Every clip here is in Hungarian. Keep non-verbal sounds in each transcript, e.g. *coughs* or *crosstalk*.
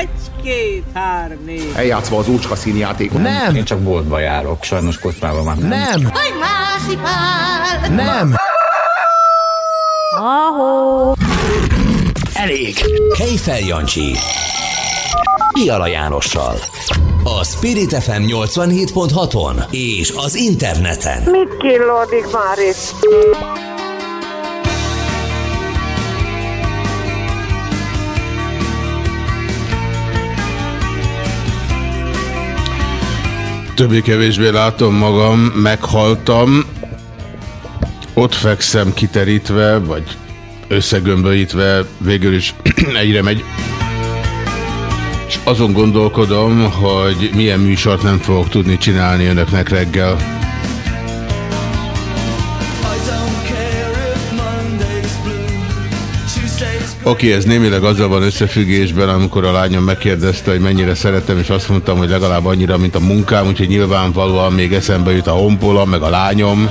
Egy, két, három, négy. Eljátszva az úcska színjátékot. Nem! Én csak boltba járok, sajnos kocsmában már nem. Nem! Nem! Ahó! Elég! Kejfel Jancsi. Piala Jánossal. A Spirit FM 87.6-on és az interneten. Mit killódik már itt? Többé-kevésbé látom magam, meghaltam, ott fekszem kiterítve, vagy összegömbölyítve, végül is *clears throat* egyre megy. És azon gondolkodom, hogy milyen műsort nem fogok tudni csinálni önöknek reggel. Oké, ez némileg azzal van összefüggésben, amikor a lányom megkérdezte, hogy mennyire szeretem, és azt mondtam, hogy legalább annyira, mint a munkám, úgyhogy nyilvánvalóan még eszembe jut a honpola, meg a lányom.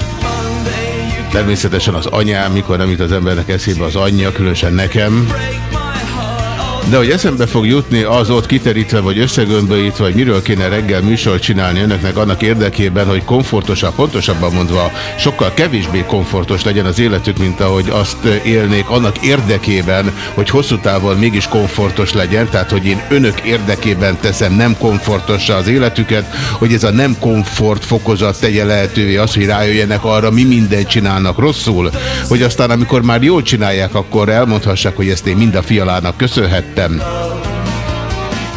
Természetesen az anyám, mikor nem jut az embernek eszébe az anyja, különösen nekem. De hogy eszembe fog jutni az ott kiterítve, vagy összegömböítve, vagy miről kéne reggel műsort csinálni önöknek annak érdekében, hogy komfortosabb, pontosabban mondva, sokkal kevésbé komfortos legyen az életük, mint ahogy azt élnék, annak érdekében, hogy hosszú távon mégis komfortos legyen, tehát hogy én önök érdekében teszem nem komfortossá az életüket, hogy ez a nem komfort fokozat tegye lehetővé az, hogy rájöjjenek arra, mi mindent csinálnak rosszul, hogy aztán amikor már jól csinálják, akkor elmondhassák, hogy ezt én mind a fialának köszönhet köszönhettem.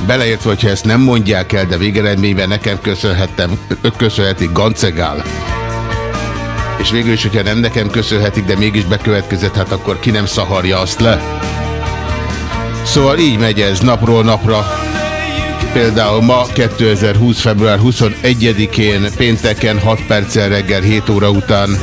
Beleértve, hogyha ezt nem mondják el, de végeredményben nekem köszönhettem, köszönhetik Gancegál. És végül is, hogyha nem nekem köszönhetik, de mégis bekövetkezett, hát akkor ki nem szaharja azt le. Szóval így megy ez napról napra. Például ma 2020. február 21-én pénteken 6 perccel reggel 7 óra után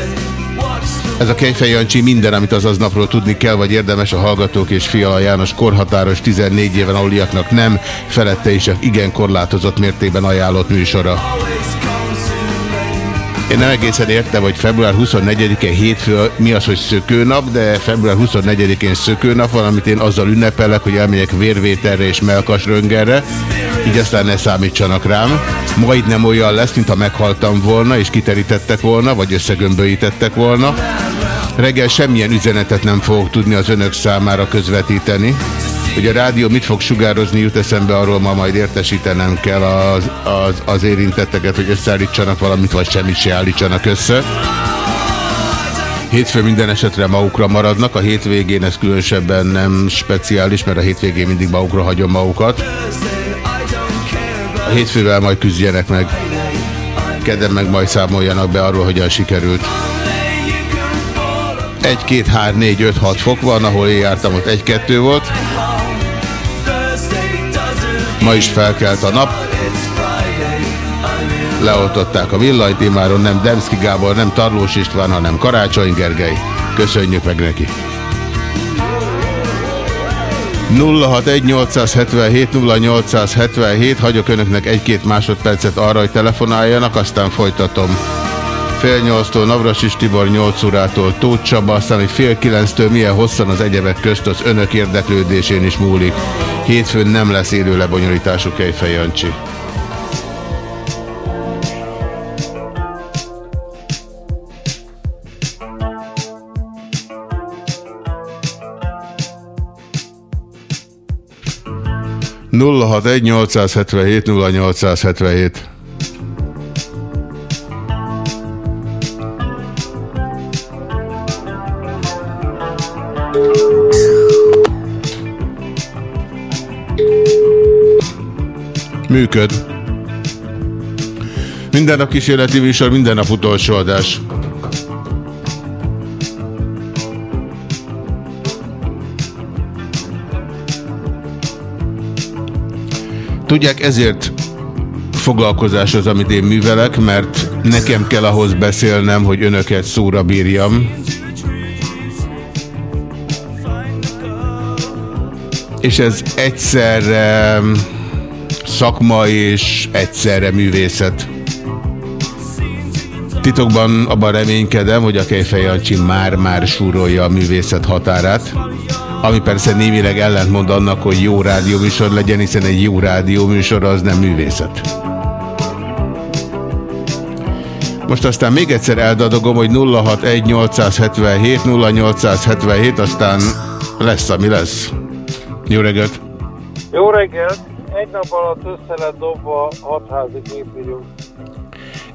ez a Kejfej Jancsi minden, amit az aznapról tudni kell, vagy érdemes a Hallgatók és Fiala János korhatáros 14 éven aluliaknak nem, felette is igen korlátozott mértékben ajánlott műsora. Én nem egészen értem, hogy február 24-e hétfő mi az, hogy szökőnap, de február 24-én szökőnap van, amit én azzal ünnepelek, hogy elmegyek vérvételre és melkasröngerre, így aztán ne számítsanak rám. Majd nem olyan lesz, mint ha meghaltam volna, és kiterítettek volna, vagy összegömböítettek volna. Reggel semmilyen üzenetet nem fogok tudni az önök számára közvetíteni. Hogy a rádió mit fog sugározni, jut eszembe, arról ma majd értesítenem kell az, az, az érintetteket, hogy összeállítsanak valamit, vagy semmit se állítsanak össze. Hétfő minden esetre magukra maradnak, a hétvégén ez különösebben nem speciális, mert a hétvégén mindig magukra hagyom magukat. A hétfővel majd küzdjenek meg. Kedden meg majd számoljanak be arról, hogyan sikerült. 1, 2, 3, 4, 5, 6 fok van, ahol én jártam, ott 1-2 volt. Ma is felkelt a nap. Leoltották a villanyt, imáron nem Demszki Gábor, nem Tarlós István, hanem Karácsony Gergely. Köszönjük meg neki! 061-877-0877, hagyok önöknek egy-két másodpercet arra, hogy telefonáljanak, aztán folytatom. Fél nyolctól Navrasis Tibor, nyolc órától Tóth Csaba, aztán hogy fél kilenctől milyen hosszan az egyebek közt az önök érdeklődésén is múlik. Hétfőn nem lesz élő lebonyolítású Kejfej Jancsi. nulla hat egy 877 0877 Működ. Minden nap kísérleti műsor, minden nap utolsó adás. Tudják, ezért foglalkozás az, amit én művelek, mert nekem kell ahhoz beszélnem, hogy önöket szóra bírjam. És ez egyszerre szakma és egyszerre művészet. Titokban abban reménykedem, hogy a Kejfej már-már súrolja a művészet határát. Ami persze némileg ellentmond annak, hogy jó rádióműsor legyen, hiszen egy jó rádióműsor az nem művészet. Most aztán még egyszer eldadogom, hogy 061-877, 0877, aztán lesz, ami lesz. Jó reggelt! Jó reggelt! Egy nap alatt össze lett dobva hatházi képvigyó.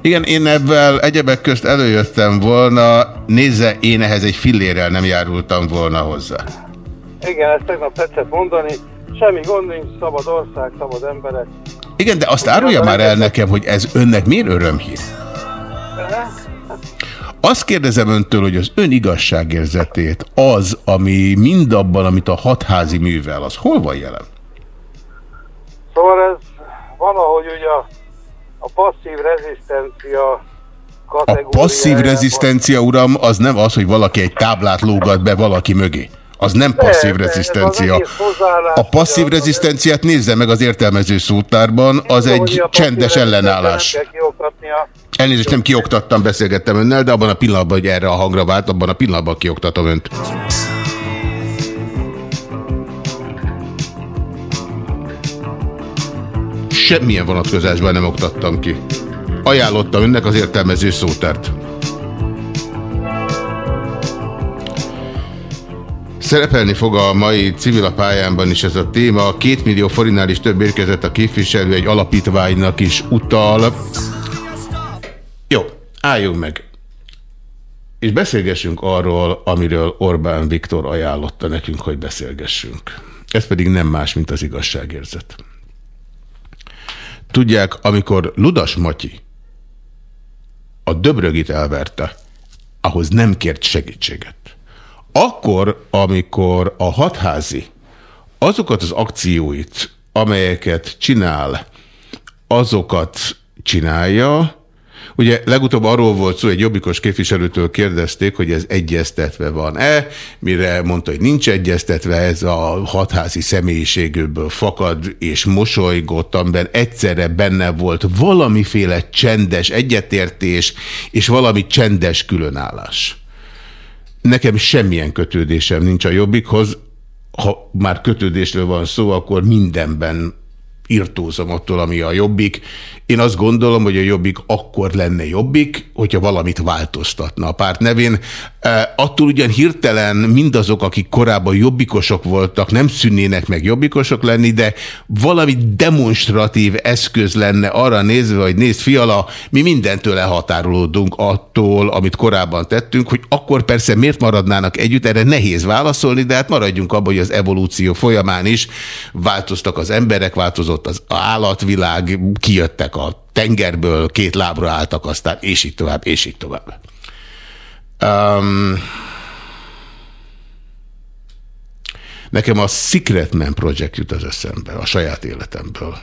Igen, én ebből egyebek közt előjöttem volna, nézze, én ehhez egy fillérrel nem járultam volna hozzá. Igen, ezt tegnap tetszett mondani. Semmi gond nincs, szabad ország, szabad emberek. Igen, de azt árulja már el nekem, hogy ez önnek miért örömhír? Azt kérdezem öntől, hogy az ön igazságérzetét az, ami mindabban, amit a hatházi művel, az hol van jelen? Szóval ez valahogy ugye a, a passzív rezisztencia A passzív rezisztencia, uram, az nem az, hogy valaki egy táblát lógat be valaki mögé. Az nem passzív de, rezisztencia. hozzáállás, A passzív rezisztenciát nézze meg az értelmező szótárban, az Hogy egy csendes ellenállás. Elnézést, nem kioktattam, beszélgettem önnel, de abban a pillanatban, hogy erre a hangra vált, abban a pillanatban kioktatom önt. Semmilyen vonatkozásban nem oktattam ki. Ajánlottam önnek az értelmező szótárt. Szerepelni fog a mai civil a pályámban is ez a téma. Két millió forintnál is több érkezett a képviselő, egy alapítványnak is utal. Jó, álljunk meg. És beszélgessünk arról, amiről Orbán Viktor ajánlotta nekünk, hogy beszélgessünk. Ez pedig nem más, mint az igazságérzet. Tudják, amikor Ludas Matyi a Döbrögit elverte, ahhoz nem kért segítséget. Akkor, amikor a hatházi azokat az akcióit, amelyeket csinál, azokat csinálja, Ugye legutóbb arról volt szó, egy jobbikos képviselőtől kérdezték, hogy ez egyeztetve van-e, mire mondta, hogy nincs egyeztetve, ez a hatházi személyiségőből fakad, és mosolygott, amiben egyszerre benne volt valamiféle csendes egyetértés, és valami csendes különállás. Nekem semmilyen kötődésem nincs a jobbikhoz, ha már kötődésről van szó, akkor mindenben irtózom attól, ami a jobbik. Én azt gondolom, hogy a jobbik akkor lenne jobbik, hogyha valamit változtatna a párt nevén. E, attól ugyan hirtelen mindazok, akik korábban jobbikosok voltak, nem szűnnének meg jobbikosok lenni, de valami demonstratív eszköz lenne arra nézve, hogy nézd fiala, mi mindentől elhatárolódunk attól, amit korábban tettünk, hogy akkor persze miért maradnának együtt, erre nehéz válaszolni, de hát maradjunk abban, hogy az evolúció folyamán is változtak az emberek, változott az állatvilág, kijöttek a tengerből, két lábra álltak aztán, és így tovább, és így tovább. Um, nekem a Secretman Project jut az eszembe, a saját életemből.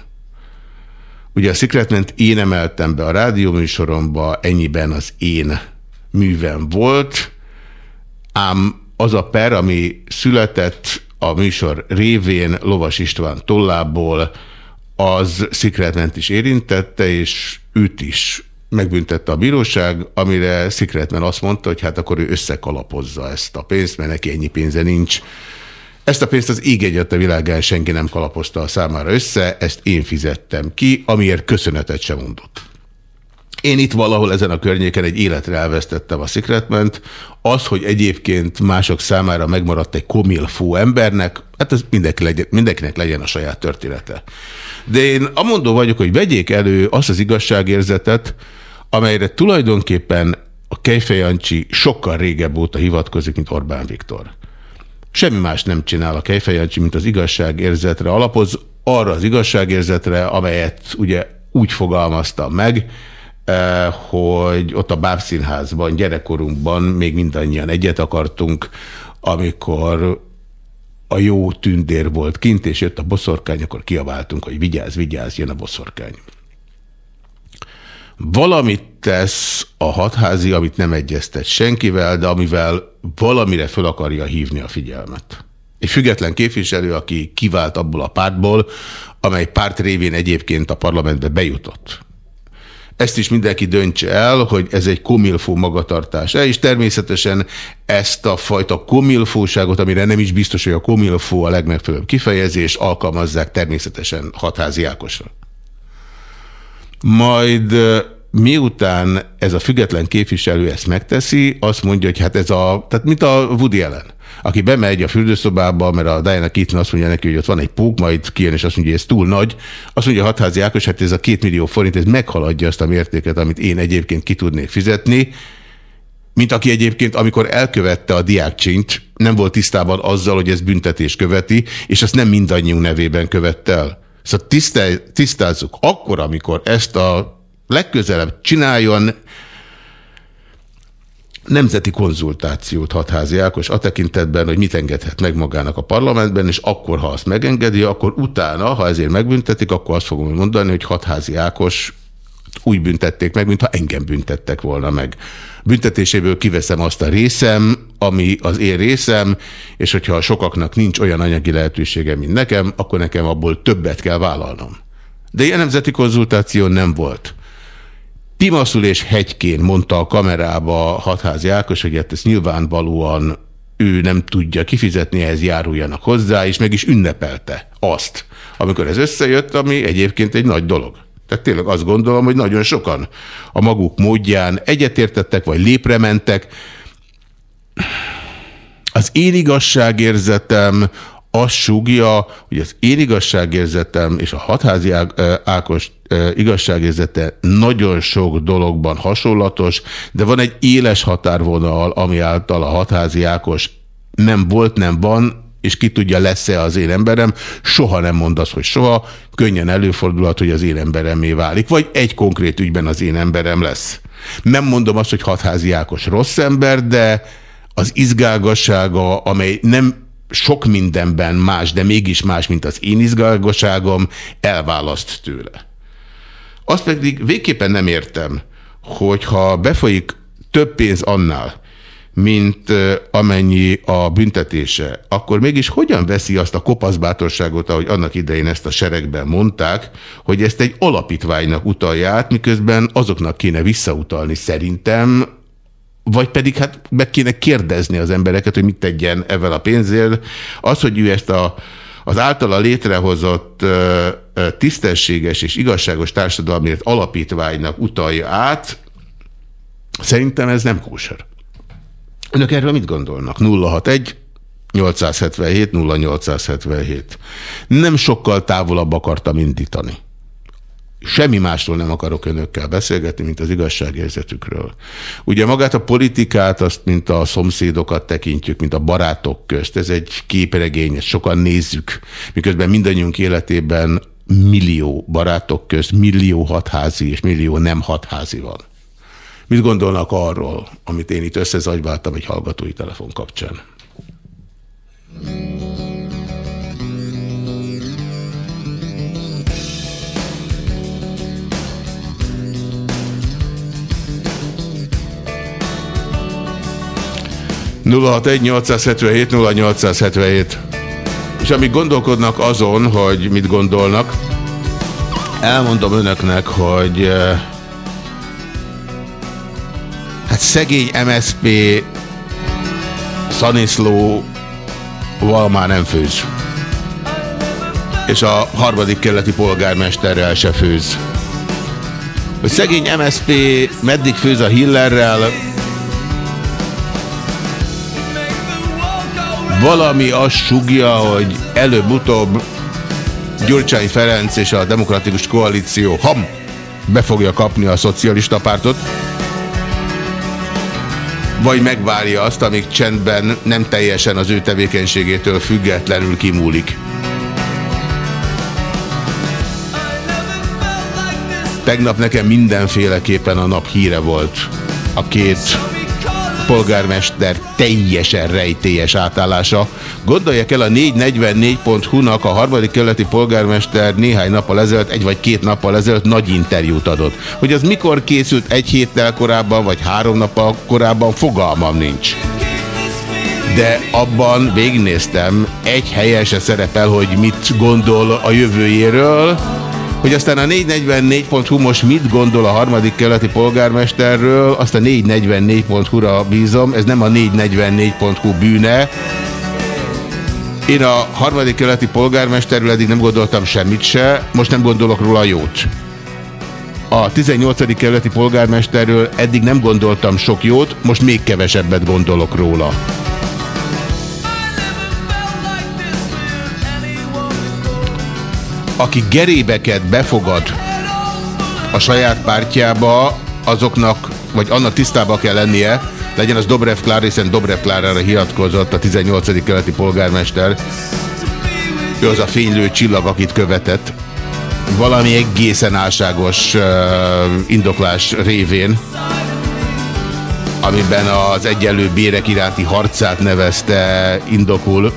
Ugye a Secretment én emeltem be a rádióműsoromba, ennyiben az én művem volt, ám az a per, ami született a műsor révén Lovas István tollából, az Secretment is érintette, és őt is megbüntette a bíróság, amire Secretman azt mondta, hogy hát akkor ő összekalapozza ezt a pénzt, mert neki ennyi pénze nincs. Ezt a pénzt az ég egyet a világán senki nem kalapozta a számára össze, ezt én fizettem ki, amiért köszönetet sem mondott. Én itt valahol ezen a környéken egy életre elvesztettem a Secretment. Az, hogy egyébként mások számára megmaradt egy komilfó embernek, hát ez mindenki legyen, mindenkinek legyen a saját története. De én amondó vagyok, hogy vegyék elő azt az igazságérzetet, amelyre tulajdonképpen a Kejfej Jancsi sokkal régebb óta hivatkozik, mint Orbán Viktor. Semmi más nem csinál a Kejfej Jancsi, mint az igazságérzetre alapoz, arra az igazságérzetre, amelyet ugye úgy fogalmazta meg, eh, hogy ott a Bábszínházban, gyerekkorunkban még mindannyian egyet akartunk, amikor a jó tündér volt kint, és jött a boszorkány, akkor kiabáltunk, hogy vigyázz, vigyázz, jön a boszorkány. Valamit tesz a hatházi, amit nem egyeztet senkivel, de amivel valamire föl akarja hívni a figyelmet. Egy független képviselő, aki kivált abból a pártból, amely párt révén egyébként a parlamentbe bejutott. Ezt is mindenki döntse el, hogy ez egy komilfó magatartás. -e, és természetesen ezt a fajta komilfóságot, amire nem is biztos, hogy a komilfó a legmegfelelőbb kifejezés, alkalmazzák természetesen hatházi Ákosra. Majd miután ez a független képviselő ezt megteszi, azt mondja, hogy hát ez a, tehát mint a Woody Allen aki bemegy a fürdőszobába, mert a Diana Keaton azt mondja neki, hogy ott van egy pók, majd kijön, és azt mondja, hogy ez túl nagy. Azt mondja Hatházi Ákos, hát ez a két millió forint, ez meghaladja azt a mértéket, amit én egyébként ki tudnék fizetni. Mint aki egyébként, amikor elkövette a diákcsint, nem volt tisztában azzal, hogy ez büntetés követi, és azt nem mindannyiunk nevében követte el. Szóval tisztázzuk, akkor, amikor ezt a legközelebb csináljon, nemzeti konzultációt hatházi Ákos a tekintetben, hogy mit engedhet meg magának a parlamentben, és akkor, ha azt megengedi, akkor utána, ha ezért megbüntetik, akkor azt fogom mondani, hogy hatházi Ákos úgy büntették meg, mintha engem büntettek volna meg. Büntetéséből kiveszem azt a részem, ami az én részem, és hogyha sokaknak nincs olyan anyagi lehetősége, mint nekem, akkor nekem abból többet kell vállalnom. De ilyen nemzeti konzultáció nem volt. Timaszul és hegykén mondta a kamerába Hatházi Ákos, hogy hát ezt nyilvánvalóan ő nem tudja kifizetni, ehhez járuljanak hozzá, és meg is ünnepelte azt, amikor ez összejött, ami egyébként egy nagy dolog. Tehát tényleg azt gondolom, hogy nagyon sokan a maguk módján egyetértettek, vagy lépre mentek. Az én igazságérzetem azt súgja, hogy az én igazságérzetem és a hatházi Ákos igazságérzete nagyon sok dologban hasonlatos, de van egy éles határvonal, ami által a hatházi Ákos nem volt, nem van, és ki tudja, lesz-e az én emberem, soha nem mond az, hogy soha, könnyen előfordulhat, hogy az én emberemé válik, vagy egy konkrét ügyben az én emberem lesz. Nem mondom azt, hogy hatházi Ákos rossz ember, de az izgálgassága, amely nem sok mindenben más, de mégis más, mint az én izgalgosságom, elválaszt tőle. Azt pedig végképpen nem értem, hogyha befolyik több pénz annál, mint amennyi a büntetése, akkor mégis hogyan veszi azt a kopaszbátorságot, ahogy annak idején ezt a seregben mondták, hogy ezt egy alapítványnak utalja át, miközben azoknak kéne visszautalni szerintem, vagy pedig hát meg kéne kérdezni az embereket, hogy mit tegyen ezzel a pénzért. Az, hogy ő ezt a, az általa létrehozott tisztességes és igazságos társadalmért alapítványnak utalja át, szerintem ez nem kóser. Önök erről mit gondolnak? 061 877 0877. Nem sokkal távolabb akartam indítani. Semmi másról nem akarok önökkel beszélgetni, mint az igazságérzetükről. Ugye magát a politikát, azt, mint a szomszédokat tekintjük, mint a barátok közt. Ez egy képregény, ezt sokan nézzük, miközben mindannyiunk életében millió barátok közt, millió hatházi és millió nem hatházi van. Mit gondolnak arról, amit én itt összezagyváltam egy hallgatói telefon kapcsán? 061 0877 És amíg gondolkodnak azon, hogy mit gondolnak, elmondom önöknek, hogy eh, hát szegény MSP Szaniszló val már nem főz. És a harmadik keleti polgármesterrel se főz. Hogy szegény MSP meddig főz a Hillerrel, valami azt sugja, hogy előbb-utóbb Gyurcsány Ferenc és a Demokratikus Koalíció ham be fogja kapni a szocialista pártot, vagy megvárja azt, amíg csendben nem teljesen az ő tevékenységétől függetlenül kimúlik. Tegnap nekem mindenféleképpen a nap híre volt. A két polgármester teljesen rejtélyes átállása. Gondolják el a 444.hu-nak a harmadik keleti polgármester néhány nappal ezelőtt, egy vagy két nappal ezelőtt nagy interjút adott. Hogy az mikor készült egy héttel korábban, vagy három nappal korábban, fogalmam nincs. De abban végignéztem, egy helyen se szerepel, hogy mit gondol a jövőjéről, Hogy aztán a 444.hu most mit gondol a harmadik keleti polgármesterről, azt a 444.hu-ra bízom, ez nem a 444.hu bűne. Én a harmadik keleti polgármesterről eddig nem gondoltam semmit se, most nem gondolok róla jót. A 18. kerületi polgármesterről eddig nem gondoltam sok jót, most még kevesebbet gondolok róla. Aki gerébeket befogad a saját pártjába, azoknak, vagy annak tisztába kell lennie, legyen az Dobrev Klár, hiszen Dobrev Klárára hiatkozott a 18. keleti polgármester. Ő az a fénylő csillag, akit követett valami egészen álságos uh, indoklás révén, amiben az egyenlő bérek iránti harcát nevezte indokul,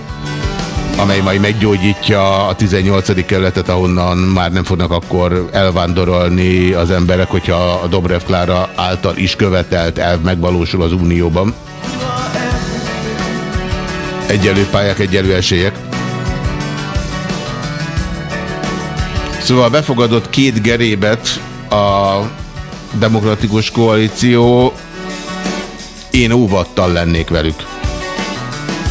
amely majd meggyógyítja a 18. kerületet, ahonnan már nem fognak akkor elvándorolni az emberek, hogyha a Dobrev Klára által is követelt elv megvalósul az Unióban. Egyelő pályák, egyelő esélyek. Szóval befogadott két gerébet a demokratikus koalíció, én óvattal lennék velük.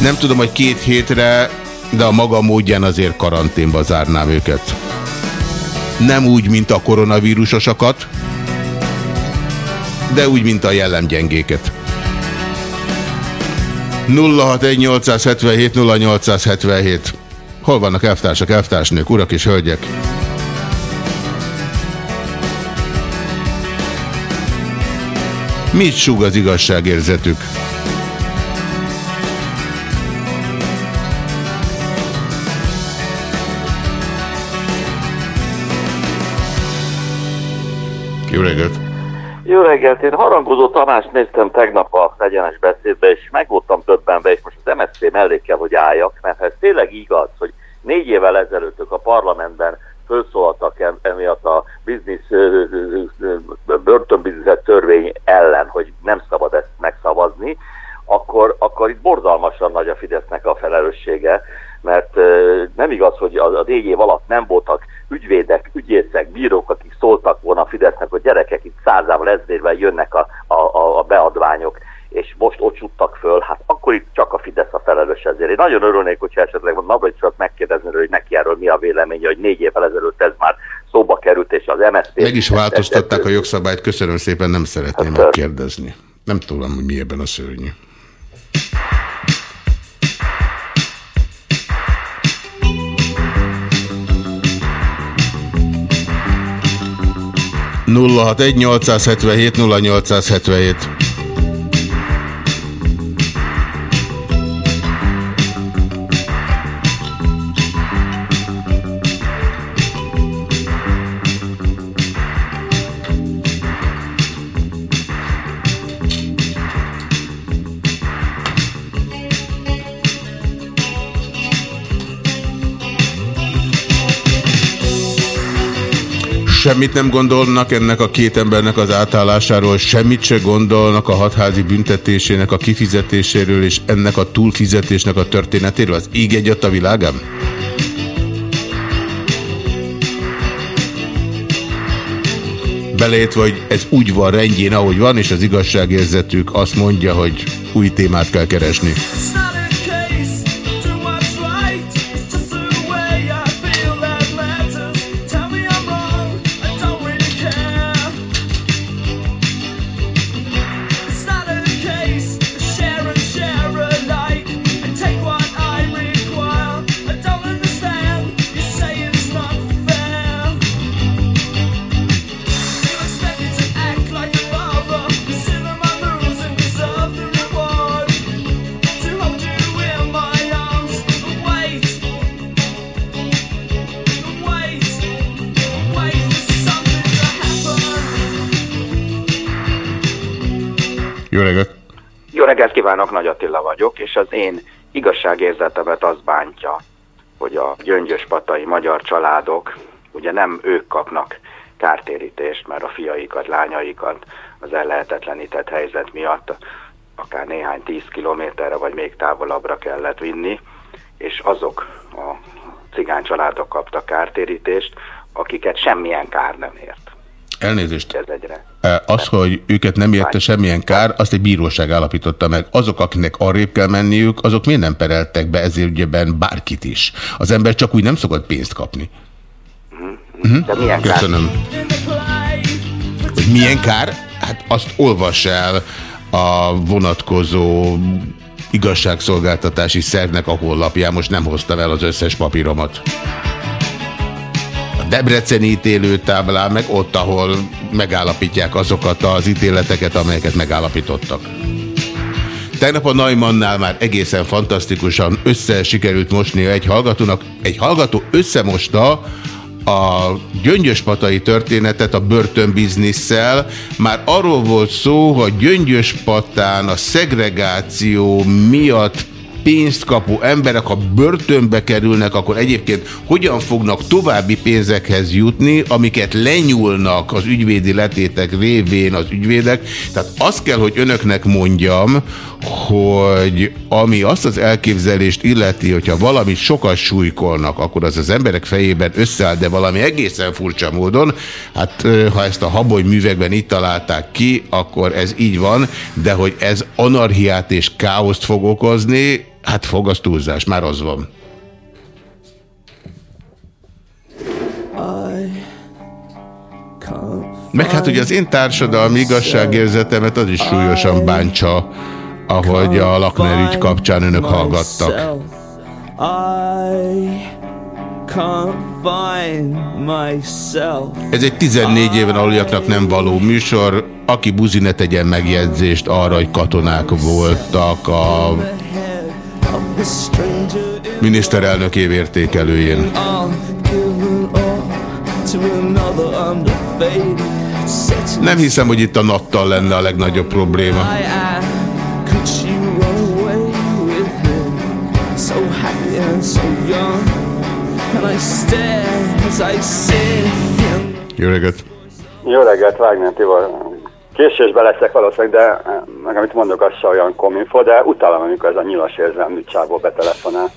Nem tudom, hogy két hétre, de a maga módján azért karanténba zárnám őket. Nem úgy, mint a koronavírusosakat, de úgy, mint a jellemgyengéket. 061 0877 Hol vannak elvtársak, elvtársnők, urak és hölgyek? Mit súg az igazságérzetük? Jó reggelt! Jó reggelt! Én harangozó Tamás néztem tegnap a legyenes beszédbe, és meg voltam többenbe, és most az MSZP mellé kell, hogy álljak, mert ha ez tényleg igaz, hogy négy évvel ezelőtt a parlamentben felszólaltak emiatt a biznisz, börtönbizniszet törvény ellen, hogy nem szabad ezt megszavazni, akkor, akkor itt borzalmasan nagy a Fidesznek a felelőssége, mert nem igaz, hogy a négy év alatt nem voltak ügyvédek, ügyészek, bírók, akik szóltak volna a Fidesznek, hogy gyerekek itt százával, ezrével jönnek a, a, a beadványok, és most ott csuttak föl, hát akkor itt csak a Fidesz a felelős ezért. Én nagyon örülnék, hogyha esetleg csak megkérdezni, hogy neki erről mi a véleménye, hogy négy évvel ezelőtt ez már szóba került, és az MSZP... Meg is változtatták a jogszabályt, köszönöm szépen, nem szeretném hát, megkérdezni. Nem tudom, hogy mi ebben a szörnyű. Nulla hat egy 877 0877 Semmit nem gondolnak ennek a két embernek az átállásáról, semmit se gondolnak a hatházi büntetésének a kifizetéséről és ennek a túlfizetésnek a történetéről? Az ég egyat a világán? Belét, vagy ez úgy van rendjén, ahogy van, és az igazságérzetük azt mondja, hogy új témát kell keresni. Kívánok, Nagy Attila vagyok, és az én igazságérzetemet az bántja, hogy a gyöngyös patai magyar családok, ugye nem ők kapnak kártérítést, mert a fiaikat, lányaikat az ellehetetlenített helyzet miatt akár néhány tíz kilométerre, vagy még távolabbra kellett vinni, és azok a cigány családok kaptak kártérítést, akiket semmilyen kár nem ért. Elnézést. Ez egyre. Az, hogy őket nem érte semmilyen kár, azt egy bíróság állapította meg. Azok, akinek arrébb kell menniük, azok miért nem pereltek be ezért ügyeben bárkit is? Az ember csak úgy nem szokott pénzt kapni. Uh-huh. De milyen Köszönöm. Hogy milyen kár? Hát azt olvas el a vonatkozó igazságszolgáltatási szervnek a honlapján. Most nem hoztam el az összes papíromat. A Debreceni ítélőtáblán, meg ott, ahol megállapítják azokat az ítéleteket, amelyeket megállapítottak. Tegnap a Naimannál már egészen fantasztikusan össze sikerült mosni egy hallgatónak. Egy hallgató összemosta a gyöngyöspatai történetet a börtönbizniszsel. Már arról volt szó, hogy gyöngyöspatán a szegregáció miatt pénzt kapó emberek, ha börtönbe kerülnek, akkor egyébként hogyan fognak további pénzekhez jutni, amiket lenyúlnak az ügyvédi letétek révén az ügyvédek. Tehát azt kell, hogy önöknek mondjam, hogy ami azt az elképzelést illeti, hogyha valamit sokat súlykolnak, akkor az az emberek fejében összeáll, de valami egészen furcsa módon. Hát ha ezt a habony művekben itt találták ki, akkor ez így van, de hogy ez anarhiát és káoszt fog okozni, hát fog az túlzás, már az van. Meg hát ugye az én társadalmi igazságérzetemet az is súlyosan bántsa, ahogy a Lakner ügy kapcsán önök hallgattak. Ez egy 14 éven aluljaknak nem való műsor. Aki buzi ne tegyen megjegyzést arra, hogy katonák voltak a miniszterelnök évértékelőjén. Nem hiszem, hogy itt a nattal lenne a legnagyobb probléma. Jó reggelt! Jó reggelt, Wagner Tibor. Késésbe leszek valószínűleg, de meg amit mondok, az se olyan kominfo, de utálom, amikor ez a nyilas érzelmű csávó betelefonál.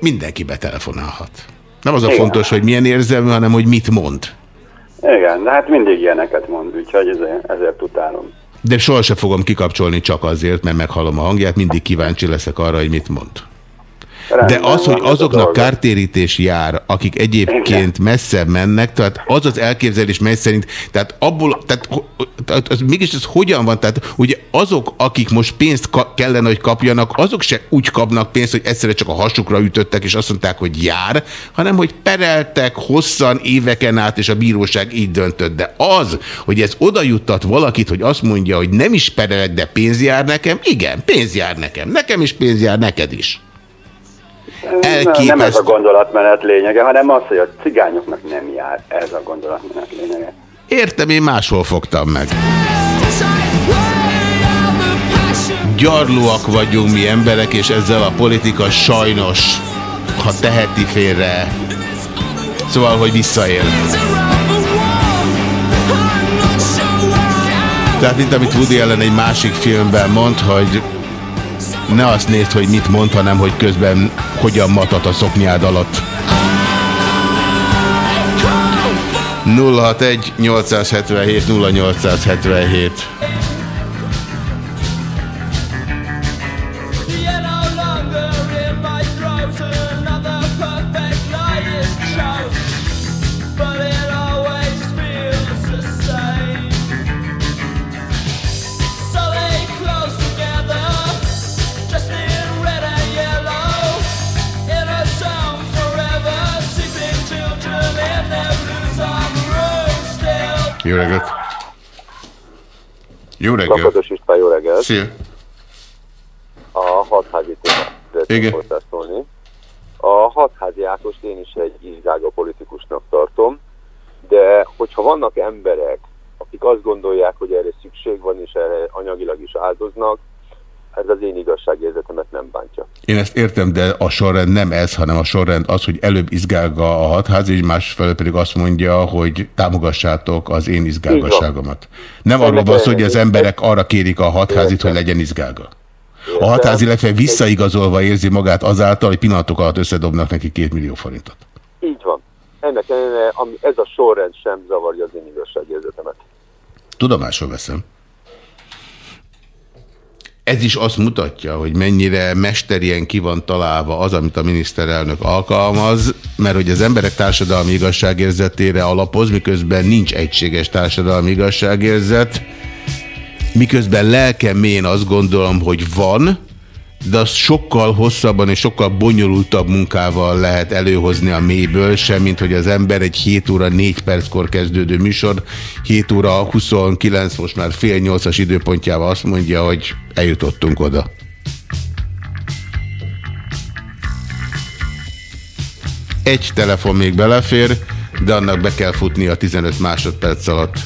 Mindenki betelefonálhat. Nem az a Igen. fontos, hogy milyen érzelmű, hanem hogy mit mond. Igen, de hát mindig ilyeneket mond, úgyhogy ezért, ezért utálom. De sohasem fogom kikapcsolni csak azért, mert meghallom a hangját, mindig kíváncsi leszek arra, hogy mit mond. De az, hogy azoknak kártérítés jár, akik egyébként messze mennek, tehát az az elképzelés, mely szerint, tehát abból, tehát, tehát az, mégis ez hogyan van? Tehát ugye azok, akik most pénzt kellene, hogy kapjanak, azok se úgy kapnak pénzt, hogy egyszerre csak a hasukra ütöttek, és azt mondták, hogy jár, hanem hogy pereltek hosszan, éveken át, és a bíróság így döntött. De az, hogy ez oda juttat valakit, hogy azt mondja, hogy nem is perelek, de pénz jár nekem, igen, pénz jár nekem. Nekem is pénz jár, neked is. Nem ez a gondolatmenet lényege, hanem az, hogy a cigányoknak nem jár ez a gondolatmenet lényege. Értem, én máshol fogtam meg. Gyarlóak vagyunk mi emberek, és ezzel a politika sajnos, ha teheti félre, szóval, hogy visszaél. Tehát, mint amit Woody ellen egy másik filmben mond, hogy ne azt nézd, hogy mit mond, hanem hogy közben hogyan matat a szoknyád alatt. 061 877 0877 Jó reggelt! Jó reggelt! Lakatos István, jó reggelt! Szia! A hatházi témát hozzászólni. A hatházi Ákost én is egy izgága politikusnak tartom, de hogyha vannak emberek, akik azt gondolják, hogy erre szükség van, és erre anyagilag is áldoznak, ez az én igazságérzetemet nem bántja. Én ezt értem, de a sorrend nem ez, hanem a sorrend az, hogy előbb izgálga a hatház, és másfelől pedig azt mondja, hogy támogassátok az én izgálgasságomat. Nem arról van szó, hogy az emberek arra kérik a hatházit, hogy legyen izgálga. A hatházi legfeljebb visszaigazolva érzi magát azáltal, hogy pillanatok alatt összedobnak neki két millió forintot. Így van. Ennek ez a sorrend sem zavarja az én igazságérzetemet. Tudomásul veszem. Ez is azt mutatja, hogy mennyire mesterien ki van találva az, amit a miniszterelnök alkalmaz, mert hogy az emberek társadalmi igazságérzetére alapoz, miközben nincs egységes társadalmi igazságérzet, miközben lelkem én azt gondolom, hogy van, de azt sokkal hosszabban és sokkal bonyolultabb munkával lehet előhozni a mélyből, semmint hogy az ember egy 7 óra 4 perckor kezdődő műsor, 7 óra 29, most már fél 8-as időpontjával azt mondja, hogy eljutottunk oda. Egy telefon még belefér, de annak be kell futni a 15 másodperc alatt.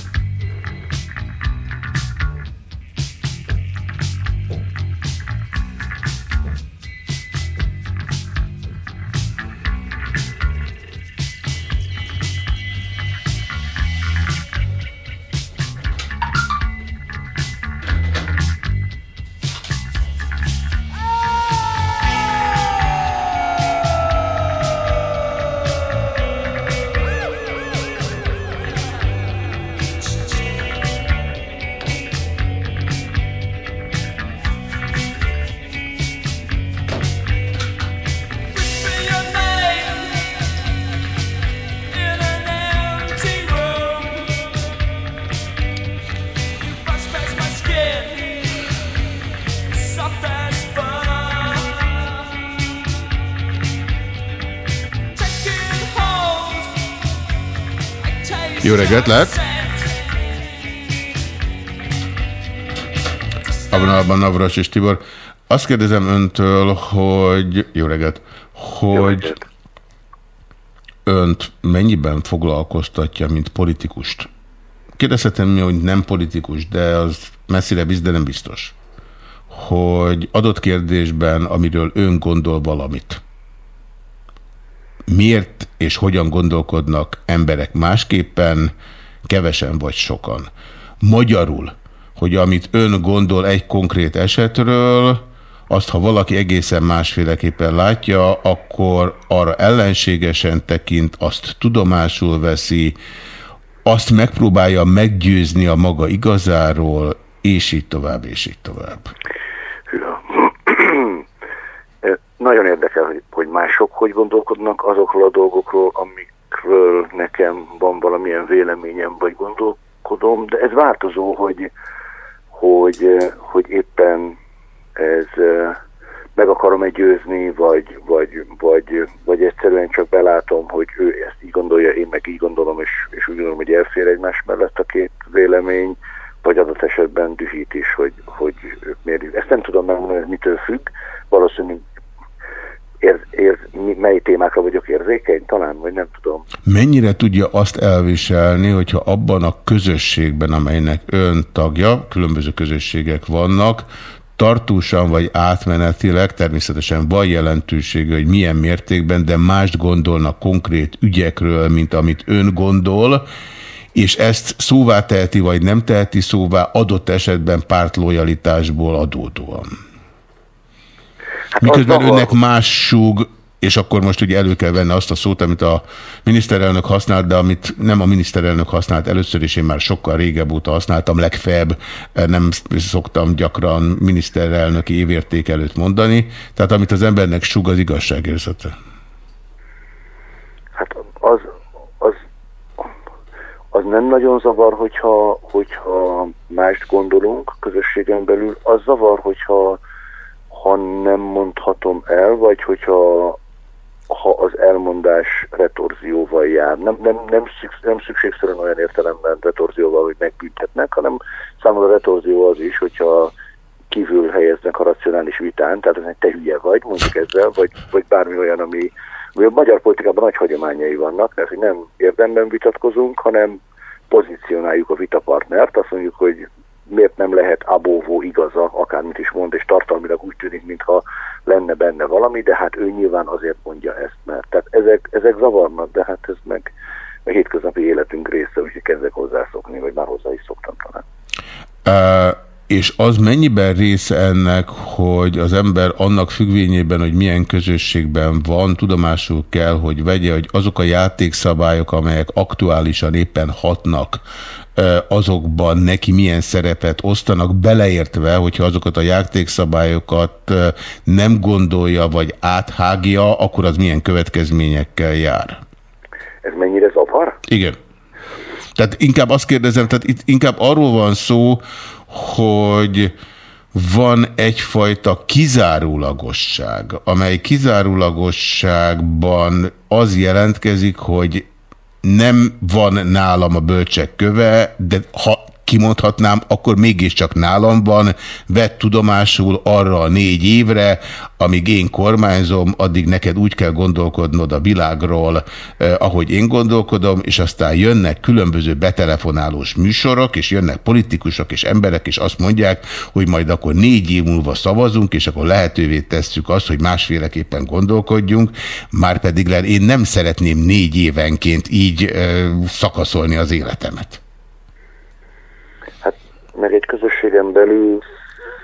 Jó reggelt, lehet? A vonalban Navras és Tibor. Azt kérdezem öntől, hogy jó reggelt, hogy önt mennyiben foglalkoztatja, mint politikust? Kérdezhetem mi, hogy nem politikus, de az messzire biz, de nem biztos. Hogy adott kérdésben, amiről ön gondol valamit, miért és hogyan gondolkodnak emberek másképpen, kevesen vagy sokan. Magyarul, hogy amit ön gondol egy konkrét esetről, azt ha valaki egészen másféleképpen látja, akkor arra ellenségesen tekint, azt tudomásul veszi, azt megpróbálja meggyőzni a maga igazáról, és így tovább, és így tovább. Nagyon érdekel, hogy, hogy mások hogy gondolkodnak azokról a dolgokról, amikről nekem van valamilyen véleményem, vagy gondolkodom, de ez változó, hogy, hogy, hogy éppen ez meg akarom-e győzni, vagy, vagy, vagy, vagy egyszerűen csak belátom, hogy ő ezt így gondolja, én meg így gondolom, és, és úgy gondolom, hogy elfér egymás mellett a két vélemény, vagy adott esetben dühít is, hogy, hogy miért. Ezt nem tudom megmondani, hogy mitől függ. Valószínűleg ér, ér, mely témákra vagyok érzékeny, talán, vagy nem tudom. Mennyire tudja azt elviselni, hogyha abban a közösségben, amelynek ön tagja, különböző közösségek vannak, tartósan vagy átmenetileg, természetesen van jelentősége, hogy milyen mértékben, de mást gondolnak konkrét ügyekről, mint amit ön gondol, és ezt szóvá teheti, vagy nem teheti szóvá adott esetben pártlojalitásból adódóan. Miközben önnek más súg, és akkor most ugye elő kell venni azt a szót, amit a miniszterelnök használt, de amit nem a miniszterelnök használt először, és én már sokkal régebb óta használtam, legfeljebb eh, nem szoktam gyakran miniszterelnöki évérték előtt mondani. Tehát amit az embernek súg, az igazságérzete. Hát az, az, az nem nagyon zavar, hogyha, hogyha mást gondolunk közösségen belül, az zavar, hogyha ha nem mondhatom el, vagy hogyha ha az elmondás retorzióval jár. Nem, nem, nem, nem szükségszerűen olyan értelemben retorzióval, hogy megbüntetnek, hanem számomra retorzió az is, hogyha kívül helyeznek a racionális vitán, tehát ez egy te hülye vagy, mondjuk ezzel, vagy, vagy bármi olyan, ami, ami a magyar politikában nagy hagyományai vannak, mert hogy nem érdemben vitatkozunk, hanem pozícionáljuk a vitapartnert, azt mondjuk, hogy miért nem lehet abóvó igaza, akármit is mond, és tartalmilag úgy tűnik, mintha lenne benne valami, de hát ő nyilván azért mondja ezt, mert tehát ezek, ezek zavarnak, de hát ez meg a hétköznapi életünk része, úgyhogy kezdek hozzászokni, vagy már hozzá is szoktam talán. Uh, és az mennyiben része ennek, hogy az ember annak függvényében, hogy milyen közösségben van, tudomásul kell, hogy vegye, hogy azok a játékszabályok, amelyek aktuálisan éppen hatnak, azokban neki milyen szerepet osztanak, beleértve, hogyha azokat a játékszabályokat nem gondolja, vagy áthágja, akkor az milyen következményekkel jár. Ez mennyire zavar? Igen. Tehát inkább azt kérdezem, tehát itt inkább arról van szó, hogy van egyfajta kizárólagosság, amely kizárólagosságban az jelentkezik, hogy nem van nálam a bölcsek köve, de ha kimondhatnám, akkor mégiscsak nálam van, vett tudomásul arra a négy évre, amíg én kormányzom, addig neked úgy kell gondolkodnod a világról, eh, ahogy én gondolkodom, és aztán jönnek különböző betelefonálós műsorok, és jönnek politikusok és emberek, és azt mondják, hogy majd akkor négy év múlva szavazunk, és akkor lehetővé tesszük azt, hogy másféleképpen gondolkodjunk, már pedig én nem szeretném négy évenként így eh, szakaszolni az életemet meg egy közösségen belül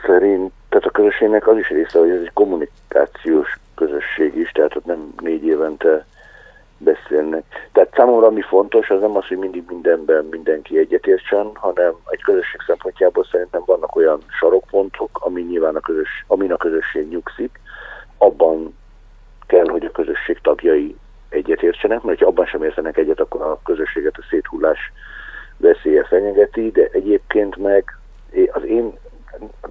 szerint, tehát a közösségnek az is része, hogy ez egy kommunikációs közösség is, tehát ott nem négy évente beszélnek. Tehát számomra ami fontos, az nem az, hogy mindig mindenben mindenki egyetértsen, hanem egy közösség szempontjából szerintem vannak olyan sarokpontok, ami nyilván a közös, amin a közösség nyugszik, abban kell, hogy a közösség tagjai egyetértsenek, mert ha abban sem értenek egyet, akkor a közösséget a széthullás veszélye fenyegeti, de egyébként meg az én,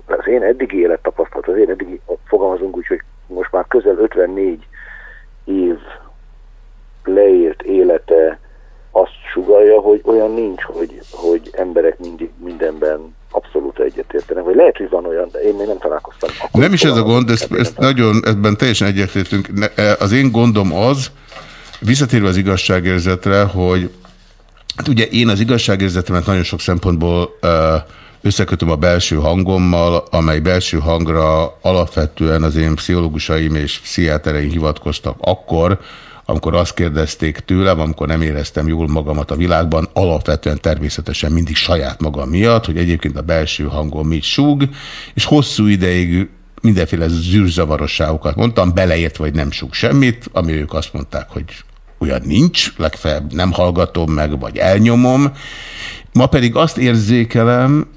az én eddigi élettapasztalat, az én eddigi, fogalmazunk úgy, hogy most már közel 54 év leírt élete azt sugalja, hogy olyan nincs, hogy, hogy emberek mindig mindenben abszolút egyetértenek. Vagy lehet, hogy van olyan, de én még nem találkoztam. Akkor nem is ez a gond, ezt, ezt nagyon, ebben teljesen egyetértünk. Az én gondom az, visszatérve az igazságérzetre, hogy Hát ugye én az igazságérzetemet nagyon sok szempontból összekötöm a belső hangommal, amely belső hangra alapvetően az én pszichológusaim és pszichiátereim hivatkoztak akkor, amikor azt kérdezték tőlem, amikor nem éreztem jól magamat a világban, alapvetően természetesen mindig saját magam miatt, hogy egyébként a belső hangom mit súg, és hosszú ideig mindenféle zűrzavarosságokat mondtam, beleért vagy nem súg semmit, ami ők azt mondták, hogy olyan nincs, legfeljebb nem hallgatom meg, vagy elnyomom. Ma pedig azt érzékelem,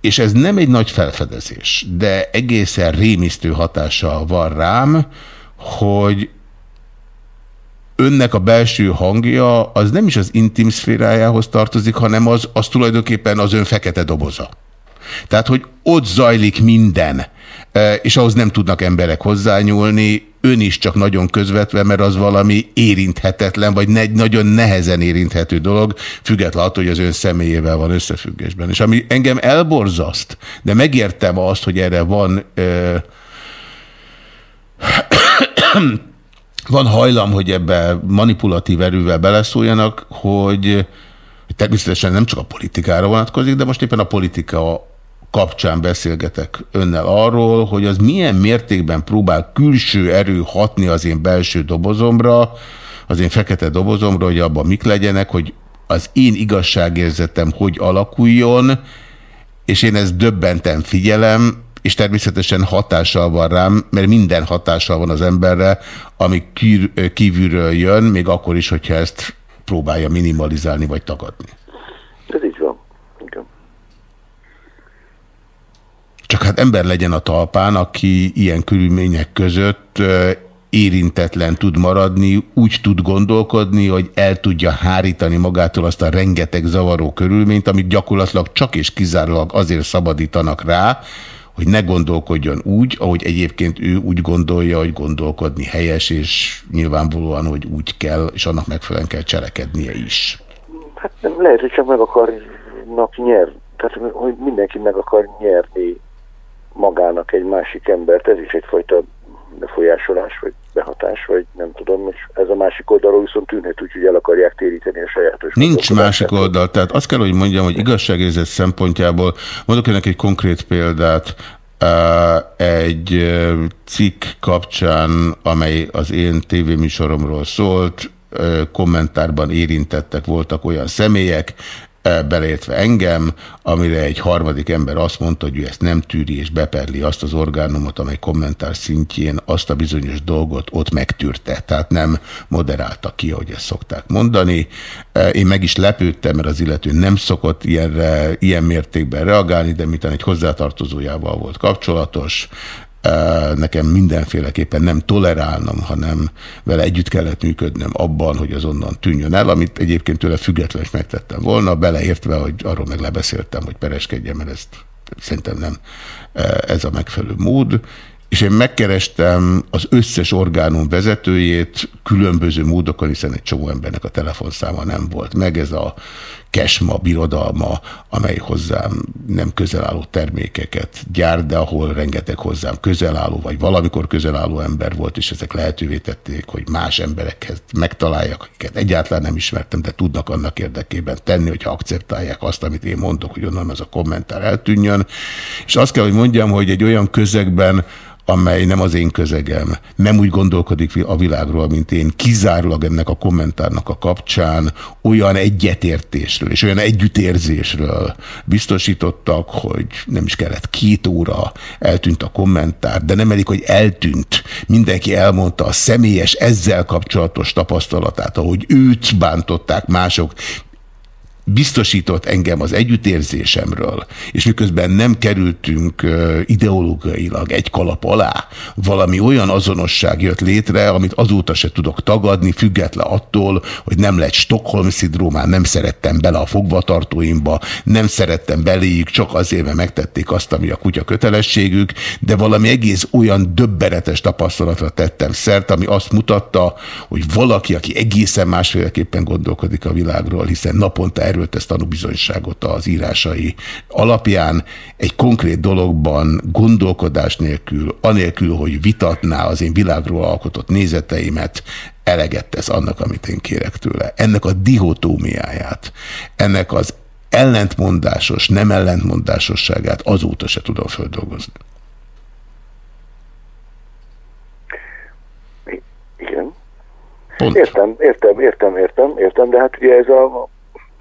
és ez nem egy nagy felfedezés, de egészen rémisztő hatással van rám, hogy önnek a belső hangja az nem is az intim szférájához tartozik, hanem az, az tulajdonképpen az ön fekete doboza. Tehát, hogy ott zajlik minden, e, és ahhoz nem tudnak emberek hozzányúlni, ön is csak nagyon közvetve, mert az valami érinthetetlen, vagy ne, nagyon nehezen érinthető dolog, függetlenül attól, hogy az ön személyével van összefüggésben. És ami engem elborzaszt, de megértem azt, hogy erre van... Ö, *coughs* van hajlam, hogy ebbe manipulatív erővel beleszóljanak, hogy természetesen nem csak a politikára vonatkozik, de most éppen a politika kapcsán beszélgetek önnel arról, hogy az milyen mértékben próbál külső erő hatni az én belső dobozomra, az én fekete dobozomra, hogy abban mik legyenek, hogy az én igazságérzetem hogy alakuljon, és én ezt döbbenten figyelem, és természetesen hatással van rám, mert minden hatással van az emberre, ami kívülről jön, még akkor is, hogyha ezt próbálja minimalizálni vagy tagadni. Ez így van. Csak hát ember legyen a talpán, aki ilyen körülmények között érintetlen tud maradni, úgy tud gondolkodni, hogy el tudja hárítani magától azt a rengeteg zavaró körülményt, amit gyakorlatilag csak és kizárólag azért szabadítanak rá, hogy ne gondolkodjon úgy, ahogy egyébként ő úgy gondolja, hogy gondolkodni helyes, és nyilvánvalóan, hogy úgy kell, és annak megfelelően kell cselekednie is. Hát lehet, hogy csak meg akarnak nyerni. Tehát, hogy mindenki meg akar nyerni magának egy másik embert, ez is egyfajta befolyásolás, vagy behatás, vagy nem tudom, és ez a másik oldalról viszont tűnhet úgy, hogy el akarják téríteni a sajátos. Nincs másik oldal, tehát azt kell, hogy mondjam, hogy igazságérzet szempontjából, mondok ennek egy konkrét példát, egy cikk kapcsán, amely az én tévéműsoromról szólt, kommentárban érintettek voltak olyan személyek, beleértve engem, amire egy harmadik ember azt mondta, hogy ő ezt nem tűri és beperli azt az orgánumot, amely kommentár szintjén azt a bizonyos dolgot ott megtűrte. Tehát nem moderálta ki, ahogy ezt szokták mondani. Én meg is lepődtem, mert az illető nem szokott ilyenre, ilyen mértékben reagálni, de miután egy hozzátartozójával volt kapcsolatos, nekem mindenféleképpen nem tolerálnom, hanem vele együtt kellett működnöm abban, hogy azonnan tűnjön el, amit egyébként tőle független is megtettem volna, beleértve, hogy arról meg lebeszéltem, hogy pereskedjem, mert ezt szerintem nem ez a megfelelő mód, és én megkerestem az összes orgánum vezetőjét különböző módokon, hiszen egy csomó embernek a telefonszáma nem volt meg, ez a kesma birodalma, amely hozzám nem közelálló termékeket gyár, de ahol rengeteg hozzám közelálló, vagy valamikor közelálló ember volt, és ezek lehetővé tették, hogy más emberekhez megtaláljak, akiket egyáltalán nem ismertem, de tudnak annak érdekében tenni, hogyha akceptálják azt, amit én mondok, hogy onnan az a kommentár eltűnjön. És azt kell, hogy mondjam, hogy egy olyan közegben, amely nem az én közegem, nem úgy gondolkodik a világról, mint én, kizárólag ennek a kommentárnak a kapcsán olyan egyetértésről és olyan együttérzésről biztosítottak, hogy nem is kellett két óra, eltűnt a kommentár, de nem elég, hogy eltűnt. Mindenki elmondta a személyes ezzel kapcsolatos tapasztalatát, ahogy őt bántották mások, biztosított engem az együttérzésemről, és miközben nem kerültünk ideológiailag egy kalap alá, valami olyan azonosság jött létre, amit azóta se tudok tagadni, független attól, hogy nem lett Stockholm-szidrómán, nem szerettem bele a fogvatartóimba, nem szerettem beléjük csak azért, mert megtették azt, ami a kutya kötelességük, de valami egész olyan döbbenetes tapasztalatra tettem szert, ami azt mutatta, hogy valaki, aki egészen másféleképpen gondolkodik a világról, hiszen naponta erről tesz tanúbizonyságot az írásai alapján, egy konkrét dologban gondolkodás nélkül, anélkül, hogy vitatná az én világról alkotott nézeteimet, eleget tesz annak, amit én kérek tőle. Ennek a dihotómiáját, ennek az ellentmondásos, nem ellentmondásosságát azóta se tudom földolgozni. Igen. Pont. Értem, értem, értem, értem, értem, de hát ugye ez a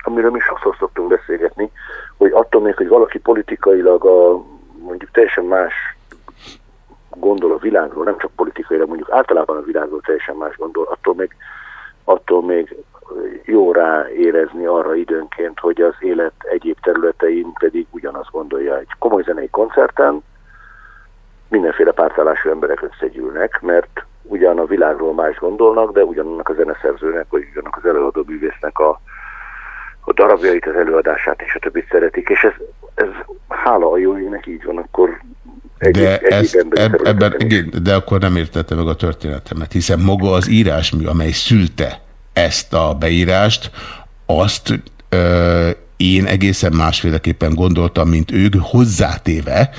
amiről mi sokszor szoktunk beszélgetni, hogy attól még, hogy valaki politikailag a, mondjuk teljesen más gondol a világról, nem csak politikailag, mondjuk általában a világról teljesen más gondol, attól még, attól még jó rá érezni arra időnként, hogy az élet egyéb területein pedig ugyanazt gondolja. Egy komoly zenei koncerten mindenféle pártállású emberek összegyűlnek, mert ugyan a világról más gondolnak, de ugyanannak a zeneszerzőnek, vagy ugyanannak az előadó művésznek a a darabjait, az előadását és a többit szeretik, és ez, ez hála a jó égnek így van, akkor egy, de, egy ezt, eb, ebben, igen, de akkor nem értette meg a történetemet, hiszen maga az írásmű, amely szülte ezt a beírást, azt ö, én egészen másféleképpen gondoltam, mint ők, hozzátéve,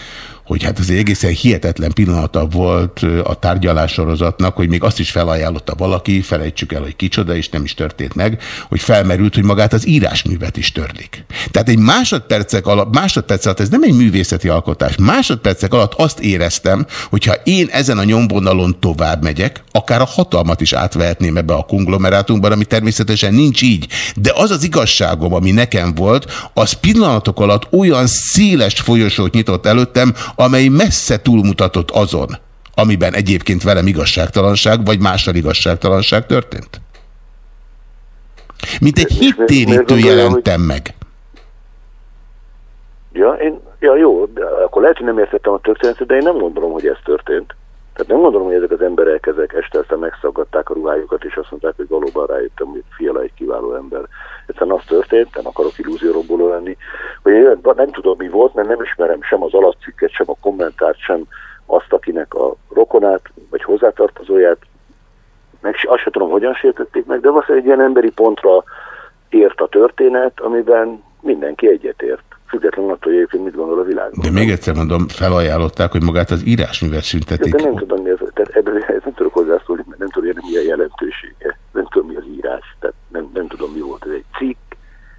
hogy hát az egészen hihetetlen pillanata volt a tárgyalássorozatnak, hogy még azt is felajánlotta valaki, felejtsük el, hogy kicsoda, és nem is történt meg, hogy felmerült, hogy magát az írásművet is törlik. Tehát egy másodpercek alatt, másodperc alatt, ez nem egy művészeti alkotás, másodpercek alatt azt éreztem, hogyha én ezen a nyomvonalon tovább megyek, akár a hatalmat is átvehetném ebbe a konglomerátumban, ami természetesen nincs így. De az az igazságom, ami nekem volt, az pillanatok alatt olyan széles folyosót nyitott előttem, amely messze túlmutatott azon, amiben egyébként velem igazságtalanság, vagy mással igazságtalanság történt? Mint egy hittérítő jelentem meg. Ja, én, ja jó, de akkor lehet, hogy nem értettem a történetet, de én nem gondolom, hogy ez történt. Tehát nem gondolom, hogy ezek az emberek ezek este megszaggatták a ruhájukat, és azt mondták, hogy valóban rájöttem, hogy Fiala egy kiváló ember. Egyszerűen az történt, nem akarok illúzióromból lenni, hogy én nem tudom mi volt, mert nem ismerem sem az alapcikket, sem a kommentárt, sem azt, akinek a rokonát, vagy hozzátartozóját, meg azt sem tudom, hogyan sértették meg, de valószínűleg egy ilyen emberi pontra ért a történet, amiben mindenki egyetért függetlenül attól, hogy egyébként mit gondol a világ. De még egyszer mondom, felajánlották, hogy magát az írásművet szüntetik. De nem tudom, mi az, tehát ebben nem tudok hozzászólni, mert nem tudom, hogy mi a jelentősége. Nem tudom, mi az írás. Tehát nem, nem tudom, mi volt. Ez egy cikk,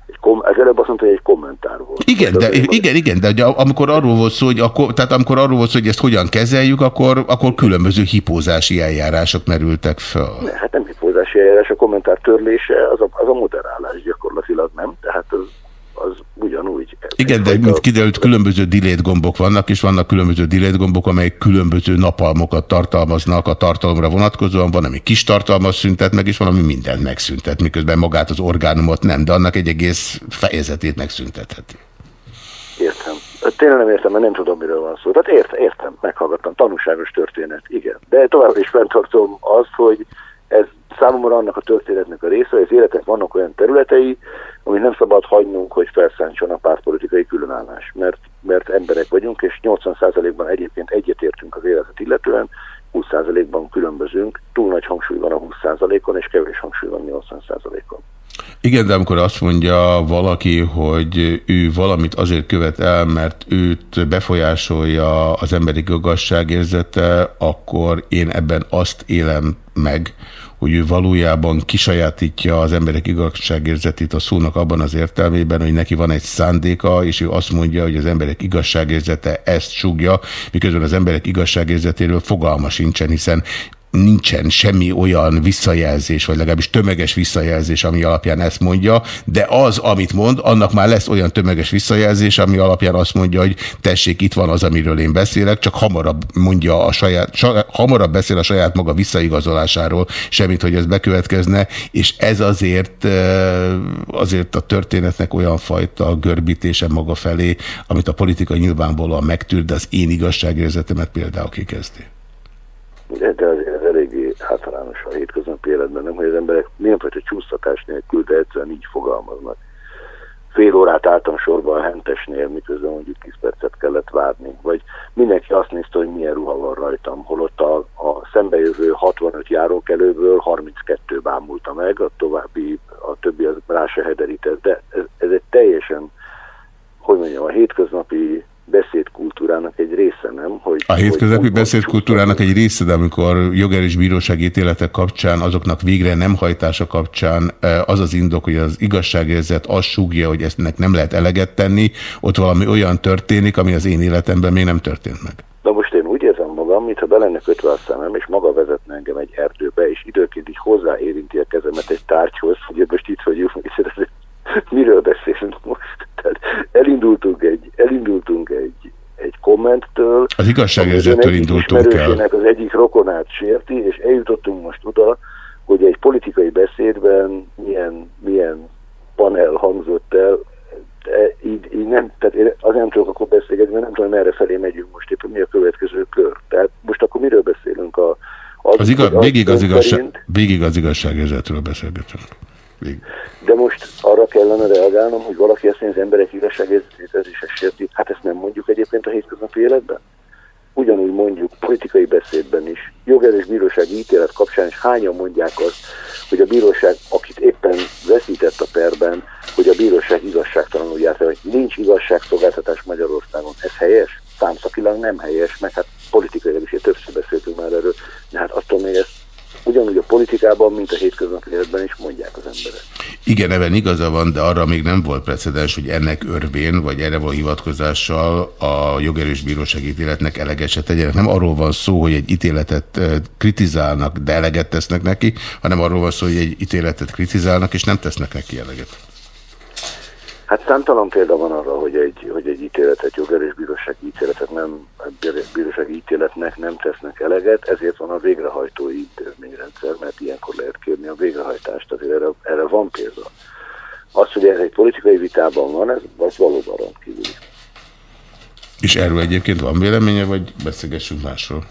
egy kom az előbb azt mondta, hogy egy kommentár volt. Igen, de, igen, igen, de amikor arról volt szó, hogy, akkor, tehát amikor arról volt szó, hogy ezt hogyan kezeljük, akkor, akkor különböző hipózási eljárások merültek fel. Ne, hát nem hipózási eljárás, a kommentár törlése az a, az a moderálás gyakorlatilag, nem? Tehát az az ugyanúgy. Igen, de mint kiderült, különböző delete gombok vannak, és vannak különböző delete gombok, amelyek különböző napalmokat tartalmaznak a tartalomra vonatkozóan. Van, ami kis tartalmas szüntet meg, és van, ami mindent megszüntet, miközben magát az orgánumot nem, de annak egy egész fejezetét megszüntetheti. Értem. Tényleg nem értem, mert nem tudom, miről van szó. Tehát értem, értem, meghallgattam. Tanúságos történet, igen. De továbbra is fenntartom azt, hogy ez számomra annak a történetnek a része, hogy az életek vannak olyan területei, amit nem szabad hagynunk, hogy felszántson a pártpolitikai különállás. Mert, mert emberek vagyunk, és 80%-ban egyébként egyetértünk az életet illetően, 20%-ban különbözünk, túl nagy hangsúly van a 20%-on, és kevés hangsúly van a 80%-on. Igen, de amikor azt mondja valaki, hogy ő valamit azért követ el, mert őt befolyásolja az emberi igazságérzete, akkor én ebben azt élem meg, hogy ő valójában kisajátítja az emberek igazságérzetét a szónak abban az értelmében, hogy neki van egy szándéka, és ő azt mondja, hogy az emberek igazságérzete ezt sugja, miközben az emberek igazságérzetéről fogalma sincsen, hiszen nincsen semmi olyan visszajelzés, vagy legalábbis tömeges visszajelzés, ami alapján ezt mondja, de az, amit mond, annak már lesz olyan tömeges visszajelzés, ami alapján azt mondja, hogy tessék, itt van az, amiről én beszélek, csak hamarabb mondja a saját, sa, hamarabb beszél a saját maga visszaigazolásáról, semmit, hogy ez bekövetkezne, és ez azért, azért a történetnek olyan fajta görbítése maga felé, amit a politika nyilvánvalóan megtűr, de az én igazságérzetemet például kikezdi. De, de azért általános a hétköznapi életben, nem, hogy az emberek mindenfajta csúsztatás nélkül, de egyszerűen így fogalmaznak. Fél órát álltam sorban a hentesnél, miközben mondjuk 10 percet kellett várni. Vagy mindenki azt nézte, hogy milyen ruha van rajtam, holott a, a szembejövő 65 járókelőből 32 bámulta meg, a további, a többi az rá se hederített, de ez, ez egy teljesen, hogy mondjam, a hétköznapi beszédkultúrának egy része, nem? Hogy, a hétköznapi beszédkultúrának egy része, de amikor joger és bírósági ítéletek kapcsán, azoknak végre nem hajtása kapcsán e, az az indok, hogy az igazságérzet azt súgja, hogy ezt nem lehet eleget tenni, ott valami olyan történik, ami az én életemben még nem történt meg. Na most én úgy érzem magam, mintha be lenne kötve a szemem, és maga vezetne engem egy erdőbe, és időként így hozzáérinti a kezemet egy tárgyhoz, hogy most itt vagyunk, és *laughs* miről beszélünk most? Tehát elindultunk egy, elindultunk egy, egy kommenttől. Az igazságérzettől indultunk el. az egyik rokonát sérti, és eljutottunk most oda, hogy egy politikai beszédben milyen, milyen panel hangzott el, de így, így nem, tehát én az nem tudok akkor beszélgetni, mert nem tudom, merre felé megyünk most éppen, mi a következő kör. Tehát most akkor miről beszélünk? A, az, az igaz, végig, az igazság, végig az igazságérzetről beszélgetünk. De most arra kellene reagálnom, hogy valaki ezt az emberek is sérti. Hát ezt nem mondjuk egyébként a hétköznapi életben? Ugyanúgy mondjuk politikai beszédben is, jogerős bírósági ítélet kapcsán is hányan mondják azt, hogy a bíróság, akit éppen veszített a perben, hogy a bíróság igazságtalanul járt hogy nincs igazságszolgáltatás Magyarországon. Ez helyes? Számszakilag nem helyes, mert hát politikai is többször beszéltünk már erről, de hát attól még ezt ugyanúgy a politikában, mint a hétköznapi életben is mondják az emberek. Igen, ebben igaza van, de arra még nem volt precedens, hogy ennek örvén, vagy erre való hivatkozással a jogerős bíróság ítéletnek eleget se tegyenek. Nem arról van szó, hogy egy ítéletet kritizálnak, de eleget tesznek neki, hanem arról van szó, hogy egy ítéletet kritizálnak, és nem tesznek neki eleget. Hát számtalan példa van arra, hogy egy, hogy egy ítéletet, jogerős bírósági ítéletet nem, bírósági ítéletnek nem tesznek eleget, ezért van a végrehajtói intézményrendszer, mert ilyenkor lehet kérni a végrehajtást, azért erre, erre van példa. Az, hogy ez egy politikai vitában van, ez az valóban rendkívüli. És erről egyébként van véleménye, vagy beszélgessünk másról?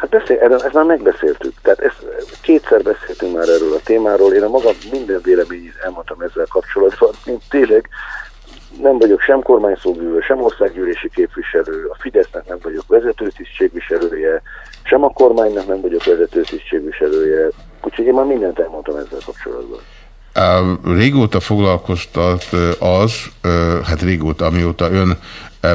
Hát beszél, erről, ezt már megbeszéltük. Tehát ezt, kétszer beszéltünk már erről a témáról. Én a magam minden véleményét elmondtam ezzel kapcsolatban. Én tényleg nem vagyok sem kormányszóvívő, sem országgyűlési képviselő, a Fidesznek nem vagyok vezetőtisztségviselője, sem a kormánynak nem vagyok vezetőtisztségviselője. Úgyhogy én már mindent elmondtam ezzel kapcsolatban. Régóta foglalkoztat az, hát régóta, amióta ön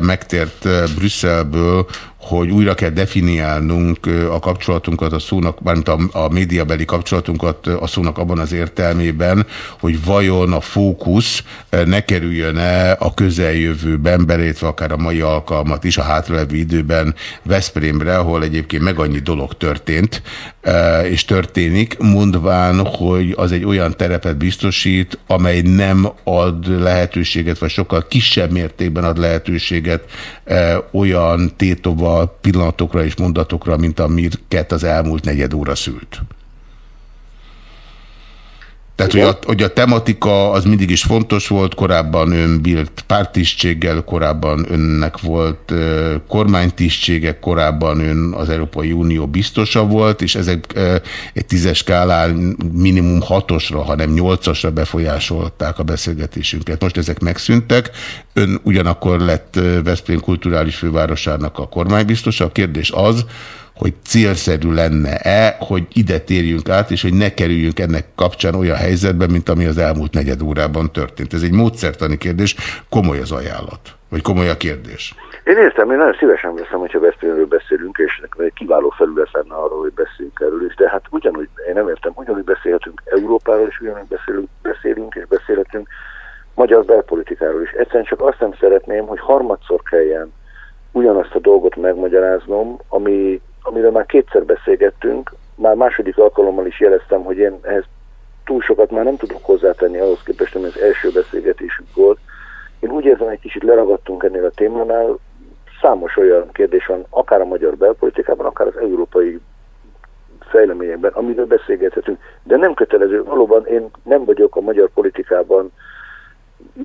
megtért Brüsszelből, hogy újra kell definiálnunk a kapcsolatunkat a szónak, mármint a, a médiabeli kapcsolatunkat a szónak abban az értelmében, hogy vajon a fókusz ne kerüljön-e a közeljövőben, belétve akár a mai alkalmat is a hátralevő időben Veszprémre, ahol egyébként meg annyi dolog történt, és történik, mondván, hogy az egy olyan terepet biztosít, amely nem ad lehetőséget, vagy sokkal kisebb mértékben ad lehetőséget olyan tétova pillanatokra és mondatokra, mint amiket az elmúlt negyed óra szült. Tehát, hogy a, hogy a tematika az mindig is fontos volt, korábban ön bírt pártisztséggel, korábban önnek volt uh, kormánytisztsége, korábban ön az Európai Unió biztosa volt, és ezek uh, egy tízes skálán minimum hatosra, hanem nyolcasra befolyásolták a beszélgetésünket. Most ezek megszűntek, ön ugyanakkor lett Veszprém kulturális fővárosának a kormánybiztosa. A kérdés az, hogy célszerű lenne-e, hogy ide térjünk át, és hogy ne kerüljünk ennek kapcsán olyan helyzetbe, mint ami az elmúlt negyed órában történt. Ez egy módszertani kérdés, komoly az ajánlat, vagy komoly a kérdés. Én értem, én nagyon szívesen veszem, hogyha Veszprémről beszélünk, és nekem egy kiváló felület lenne arról, hogy beszéljünk erről is, de hát ugyanúgy, én nem értem, ugyanúgy beszélhetünk Európáról, és ugyanúgy beszélünk, beszélünk és beszélhetünk magyar belpolitikáról is. Egyszerűen csak azt nem szeretném, hogy harmadszor kelljen ugyanazt a dolgot megmagyaráznom, ami amiről már kétszer beszélgettünk, már második alkalommal is jeleztem, hogy én ehhez túl sokat már nem tudok hozzátenni ahhoz képest, ami az első beszélgetésünk volt. Én úgy érzem, egy kicsit leragadtunk ennél a témánál, számos olyan kérdés van, akár a magyar belpolitikában, akár az európai fejleményekben, amiről beszélgethetünk, de nem kötelező. Valóban én nem vagyok a magyar politikában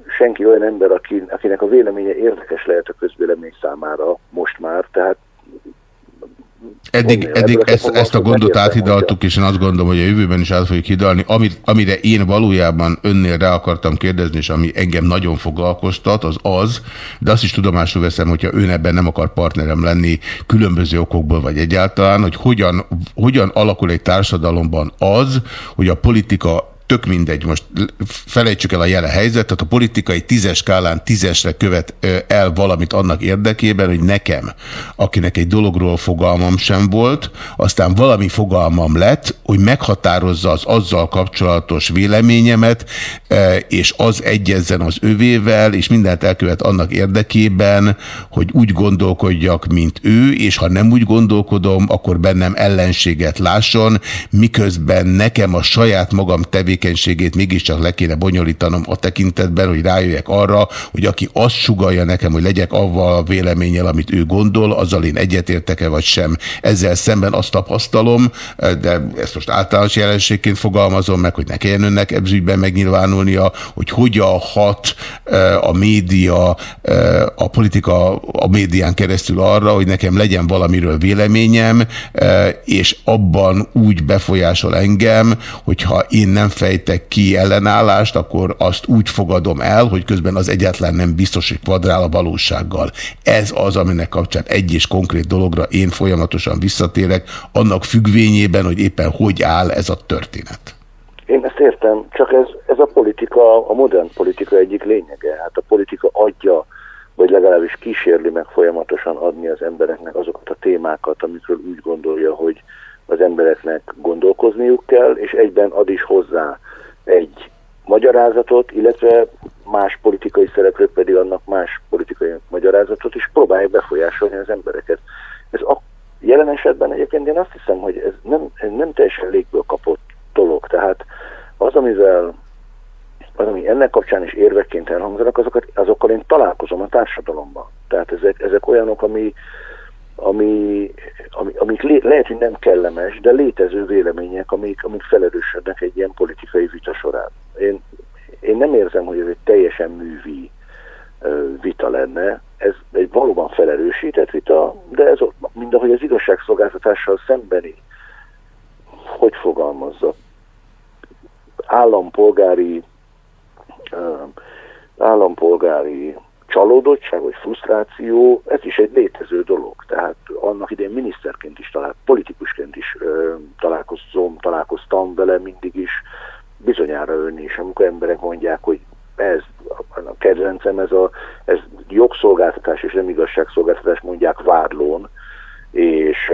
senki olyan ember, akinek a véleménye érdekes lehet a közvélemény számára most már, tehát Eddig, eddig ezt, ezt a gondot áthidaltuk, és én azt gondolom, hogy a jövőben is át fogjuk hidalni. Amit, amire én valójában önnél rá akartam kérdezni, és ami engem nagyon foglalkoztat, az az, de azt is tudomásul veszem, hogyha ön ebben nem akar partnerem lenni különböző okokból, vagy egyáltalán, hogy hogyan, hogyan alakul egy társadalomban az, hogy a politika tök mindegy, most felejtsük el a jelen helyzetet, a politikai tízes skálán tízesre követ el valamit annak érdekében, hogy nekem, akinek egy dologról fogalmam sem volt, aztán valami fogalmam lett, hogy meghatározza az azzal kapcsolatos véleményemet, és az egyezzen az övével, és mindent elkövet annak érdekében, hogy úgy gondolkodjak, mint ő, és ha nem úgy gondolkodom, akkor bennem ellenséget lásson, miközben nekem a saját magam tevék tevékenységét mégiscsak le kéne bonyolítanom a tekintetben, hogy rájöjjek arra, hogy aki azt sugalja nekem, hogy legyek avval a véleménnyel, amit ő gondol, azzal én egyetértek-e vagy sem. Ezzel szemben azt tapasztalom, de ezt most általános jelenségként fogalmazom meg, hogy ne kelljen önnek ebzügyben megnyilvánulnia, hogy hogyan hat eh, a média, eh, a politika a médián keresztül arra, hogy nekem legyen valamiről véleményem, eh, és abban úgy befolyásol engem, hogyha én nem fej fejtek ki ellenállást, akkor azt úgy fogadom el, hogy közben az egyetlen nem biztos, hogy kvadrál a valósággal. Ez az, aminek kapcsán egy és konkrét dologra én folyamatosan visszatérek, annak függvényében, hogy éppen hogy áll ez a történet. Én ezt értem, csak ez, ez a politika, a modern politika egyik lényege. Hát a politika adja, vagy legalábbis kísérli meg folyamatosan adni az embereknek azokat a témákat, amikről úgy gondolja, hogy az embereknek gondolkozniuk kell, és egyben ad is hozzá egy magyarázatot, illetve más politikai szereplők pedig annak más politikai magyarázatot, és próbálják befolyásolni az embereket. Ez a jelen esetben egyébként én azt hiszem, hogy ez nem, ez nem teljesen légből kapott dolog. Tehát az, amivel az, ami ennek kapcsán is érvekként elhangzanak, azokat, azokkal én találkozom a társadalomban. Tehát ezek, ezek olyanok, ami, ami, ami, amik lé, lehet, hogy nem kellemes, de létező vélemények, amik, amik felerősödnek egy ilyen politikai vita során. Én, én nem érzem, hogy ez egy teljesen művi uh, vita lenne. Ez egy valóban felerősített vita, de ez mind ahogy az igazságszolgáltatással szembeni, hogy fogalmazza, állampolgári uh, állampolgári csalódottság vagy frusztráció, ez is egy létező dolog. Tehát annak idén miniszterként is talál, politikusként is ö, találkozom, találkoztam vele mindig is, bizonyára ön is, amikor emberek mondják, hogy ez a kedvencem, ez a ez jogszolgáltatás és nem igazságszolgáltatás mondják vádlón, és,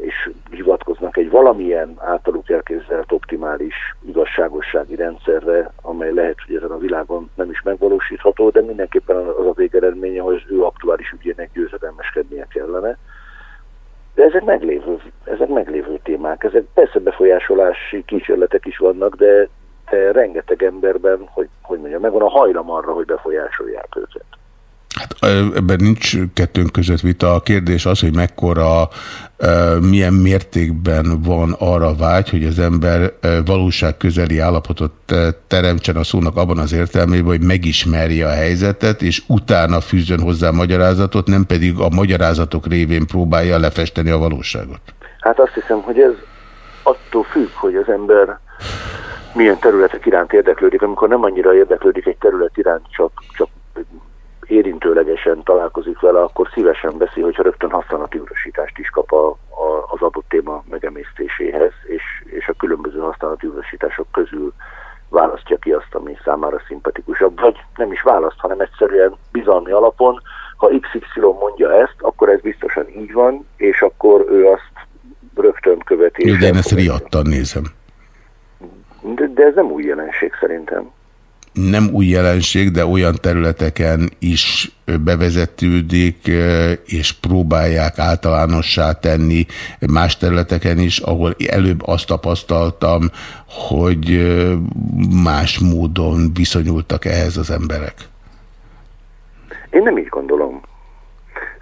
és hivatkoznak egy valamilyen általuk elképzelt optimális igazságossági rendszerre, amely lehet, hogy ezen a világon nem is megvalósítható, de mindenképpen az a végeredménye, hogy az ő aktuális ügyének győzedelmeskednie kellene. De ezek meglévő, ezek meglévő témák, ezek persze befolyásolási kísérletek is vannak, de, de rengeteg emberben, hogy, hogy mondjam, megvan a hajlam arra, hogy befolyásolják őket. Hát ebben nincs kettőnk között vita. A kérdés az, hogy mekkora, milyen mértékben van arra vágy, hogy az ember valóság közeli állapotot teremtsen a szónak abban az értelmében, hogy megismerje a helyzetet, és utána fűzön hozzá magyarázatot, nem pedig a magyarázatok révén próbálja lefesteni a valóságot. Hát azt hiszem, hogy ez attól függ, hogy az ember milyen területek iránt érdeklődik, amikor nem annyira érdeklődik egy terület iránt, csak, csak érintőlegesen találkozik vele, akkor szívesen veszi, hogyha rögtön használati utasítást is kap a, a, az adott téma megemésztéséhez, és, és a különböző használati utasítások közül választja ki azt, ami számára szimpatikusabb. Vagy nem is választ, hanem egyszerűen bizalmi alapon, ha XY mondja ezt, akkor ez biztosan így van, és akkor ő azt rögtön követi. Én ezt riadtan nézem. De, de ez nem új jelenség szerintem nem új jelenség, de olyan területeken is bevezetődik, és próbálják általánossá tenni más területeken is, ahol előbb azt tapasztaltam, hogy más módon viszonyultak ehhez az emberek. Én nem így gondolom.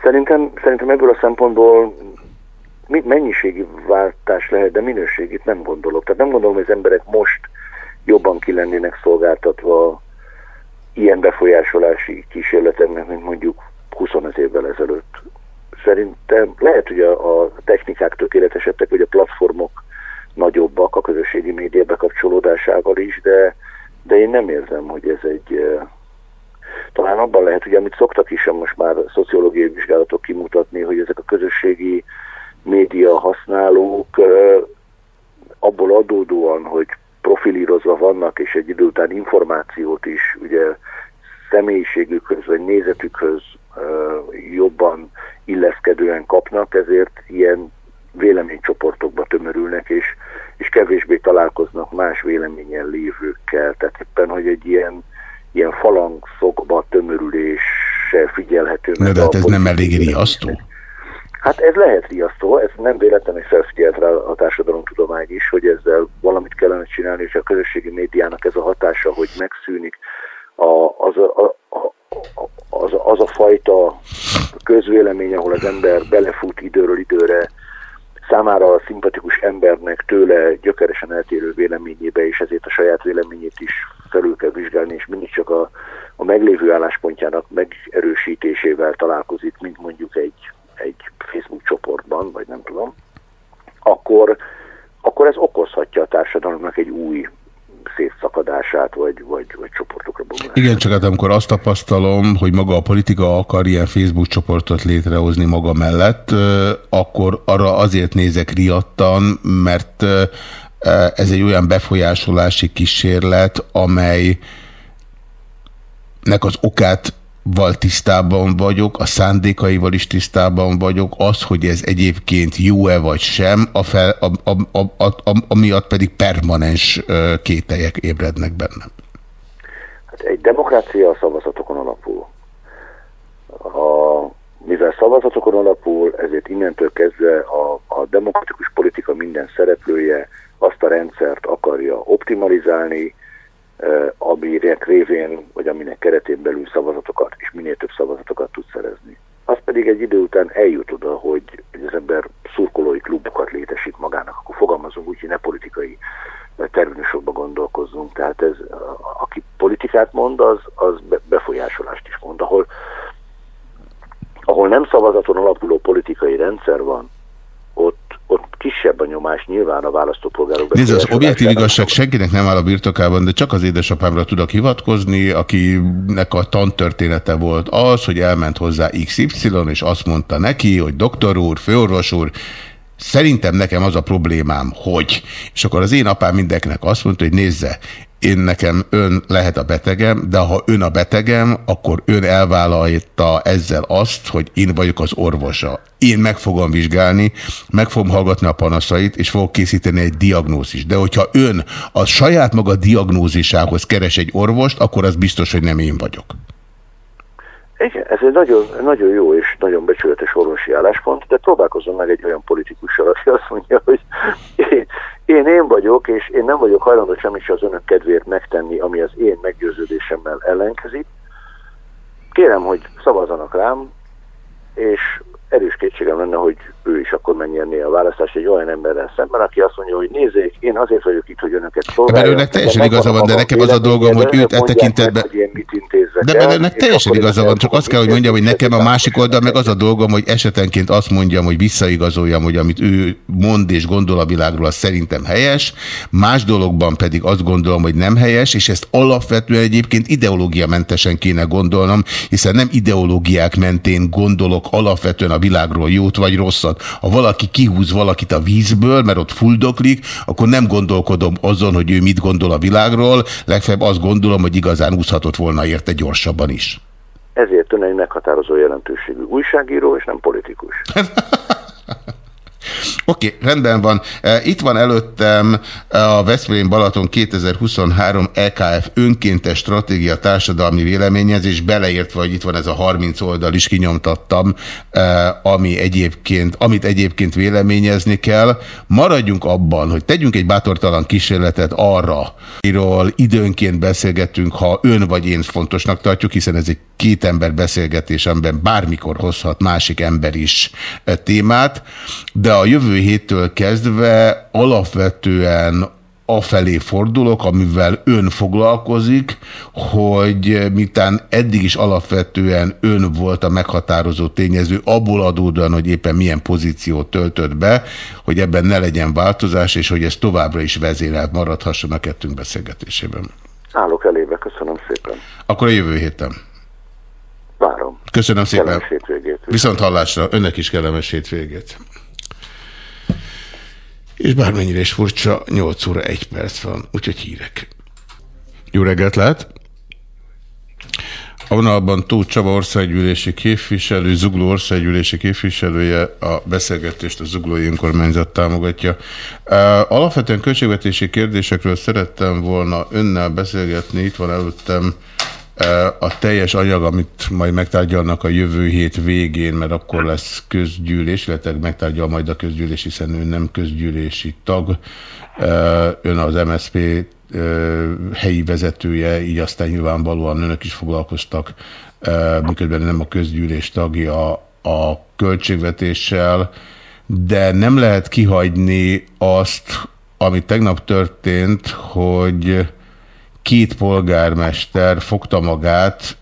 Szerintem, szerintem ebből a szempontból mennyiségi váltás lehet, de minőségét nem gondolok. Tehát nem gondolom, hogy az emberek most jobban ki lennének szolgáltatva ilyen befolyásolási kísérleteknek, mint mondjuk 25 évvel ezelőtt. Szerintem lehet, hogy a, a technikák tökéletesettek, hogy a platformok nagyobbak a közösségi média bekapcsolódásával is, de, de én nem érzem, hogy ez egy... Talán abban lehet, hogy amit szoktak is most már szociológiai vizsgálatok kimutatni, hogy ezek a közösségi média használók abból adódóan, hogy profilírozva vannak, és egy idő után információt is ugye személyiségükhöz vagy nézetükhöz jobban illeszkedően kapnak, ezért ilyen véleménycsoportokba tömörülnek, és, és kevésbé találkoznak más véleményen lévőkkel. Tehát éppen, hogy egy ilyen, ilyen falangszokba tömörüléssel figyelhető. Na, de hát ez nem elég riasztó? Hát ez lehet riasztó, ez nem véletlenül felfigyelt rá a társadalomtudomány is, hogy ezzel valamit kellene csinálni, és a közösségi médiának ez a hatása, hogy megszűnik a, az, a, a, az, az a fajta közvélemény, ahol az ember belefut időről időre számára a szimpatikus embernek tőle gyökeresen eltérő véleményébe, és ezért a saját véleményét is felül kell vizsgálni, és mindig csak a, a meglévő álláspontjának megerősítésével találkozik, mint mondjuk egy egy Facebook csoportban, vagy nem tudom, akkor, akkor ez okozhatja a társadalomnak egy új szétszakadását, vagy, vagy, vagy csoportokra bomlását. Igen, csak hát amikor azt tapasztalom, hogy maga a politika akar ilyen Facebook csoportot létrehozni maga mellett, akkor arra azért nézek riadtan, mert ez egy olyan befolyásolási kísérlet, amelynek az okát val tisztában vagyok, a szándékaival is tisztában vagyok, az, hogy ez egyébként jó-e vagy sem, a fel, a, a, a, a, amiatt pedig permanens kételyek ébrednek bennem. Hát egy demokrácia a szavazatokon alapul. A, mivel szavazatokon alapul, ezért innentől kezdve a, a demokratikus politika minden szereplője azt a rendszert akarja optimalizálni, aminek révén, vagy aminek keretén belül szavazatokat, és minél több szavazatokat tud szerezni. Az pedig egy idő után eljut oda, hogy, hogy az ember szurkolói klubokat létesít magának, akkor fogalmazunk úgy, hogy ne politikai terminusokba gondolkozzunk. Tehát ez, aki politikát mond, az, az befolyásolást is mond. Ahol, ahol nem szavazaton alapuló politikai rendszer van, kisebb a nyomás nyilván a választópolgárok. Nézd, az objektív igazság senkinek nem áll a birtokában, de csak az édesapámra tudok hivatkozni, akinek a tantörténete volt az, hogy elment hozzá XY, és azt mondta neki, hogy doktor úr, főorvos úr, Szerintem nekem az a problémám, hogy, és akkor az én apám mindenkinek azt mondta, hogy nézze, én nekem ön lehet a betegem, de ha ön a betegem, akkor ön elvállalta ezzel azt, hogy én vagyok az orvosa. Én meg fogom vizsgálni, meg fogom hallgatni a panaszait, és fogok készíteni egy diagnózist. De hogyha ön a saját maga diagnózisához keres egy orvost, akkor az biztos, hogy nem én vagyok. Igen, ez egy nagyon, nagyon jó és nagyon becsületes orvosi álláspont, de próbálkozom meg egy olyan politikussal, aki azt mondja, hogy én, én vagyok, és én nem vagyok hajlandó semmit az önök kedvéért megtenni, ami az én meggyőződésemmel ellenkezik. Kérem, hogy szavazanak rám, és erős kétségem lenne, hogy ő is akkor megnyerné a választást egy olyan emberrel szemben, aki azt mondja, hogy nézzék, én azért vagyok itt, hogy önöket szolgáljam. Mert önnek teljesen igaza van, de nekem az a dolgom, hogy őt e tekintetben... De mert önnek teljesen igaza van, csak azt kell, hogy mondjam, hogy nekem a másik oldal meg az a dolgom, hogy esetenként azt mondjam, hogy visszaigazoljam, hogy amit ő mond és gondol a világról, az szerintem helyes, más dologban pedig azt gondolom, hogy nem helyes, és ezt alapvetően egyébként ideológiamentesen kéne gondolnom, hiszen nem ideológiák mentén gondolok alapvetően a világról jót vagy rosszat. Ha valaki kihúz valakit a vízből, mert ott fuldoklik, akkor nem gondolkodom azon, hogy ő mit gondol a világról, legfeljebb azt gondolom, hogy igazán úszhatott volna érte gyorsabban is. Ezért ön egy meghatározó jelentőségű újságíró, és nem politikus. *laughs* Oké, okay, rendben van. E, itt van előttem a Veszprém Balaton 2023 EKF önkéntes stratégia társadalmi véleményezés, beleértve, hogy itt van ez a 30 oldal is kinyomtattam, e, ami egyébként, amit egyébként véleményezni kell. Maradjunk abban, hogy tegyünk egy bátortalan kísérletet arra, amiről időnként beszélgetünk, ha ön vagy én fontosnak tartjuk, hiszen ez egy két ember beszélgetés, amiben bármikor hozhat másik ember is e, témát, de a jövő héttől kezdve alapvetően afelé fordulok, amivel ön foglalkozik, hogy mitán eddig is alapvetően ön volt a meghatározó tényező, abból adódóan, hogy éppen milyen pozíciót töltött be, hogy ebben ne legyen változás, és hogy ez továbbra is vezérelt maradhasson a kettőnk beszélgetésében. Állok elébe, köszönöm szépen. Akkor a jövő héten. Várom. Köszönöm szépen. Viszont hallásra, önnek is kellemes hétvégét. És bármennyire is furcsa, 8 óra 1 perc van, úgyhogy hírek. Jó reggelt lehet! A vonalban Tóth Csaba országgyűlési képviselő, Zugló országgyűlési képviselője a beszélgetést a Zuglói Önkormányzat támogatja. Alapvetően költségvetési kérdésekről szerettem volna önnel beszélgetni, itt van előttem a teljes anyag, amit majd megtárgyalnak a jövő hét végén, mert akkor lesz közgyűlés, illetve megtárgyal majd a közgyűlés, hiszen ő nem közgyűlési tag. Ön az MSZP helyi vezetője, így aztán nyilvánvalóan önök is foglalkoztak, miközben nem a közgyűlés tagja a költségvetéssel, de nem lehet kihagyni azt, ami tegnap történt, hogy két polgármester fogta magát,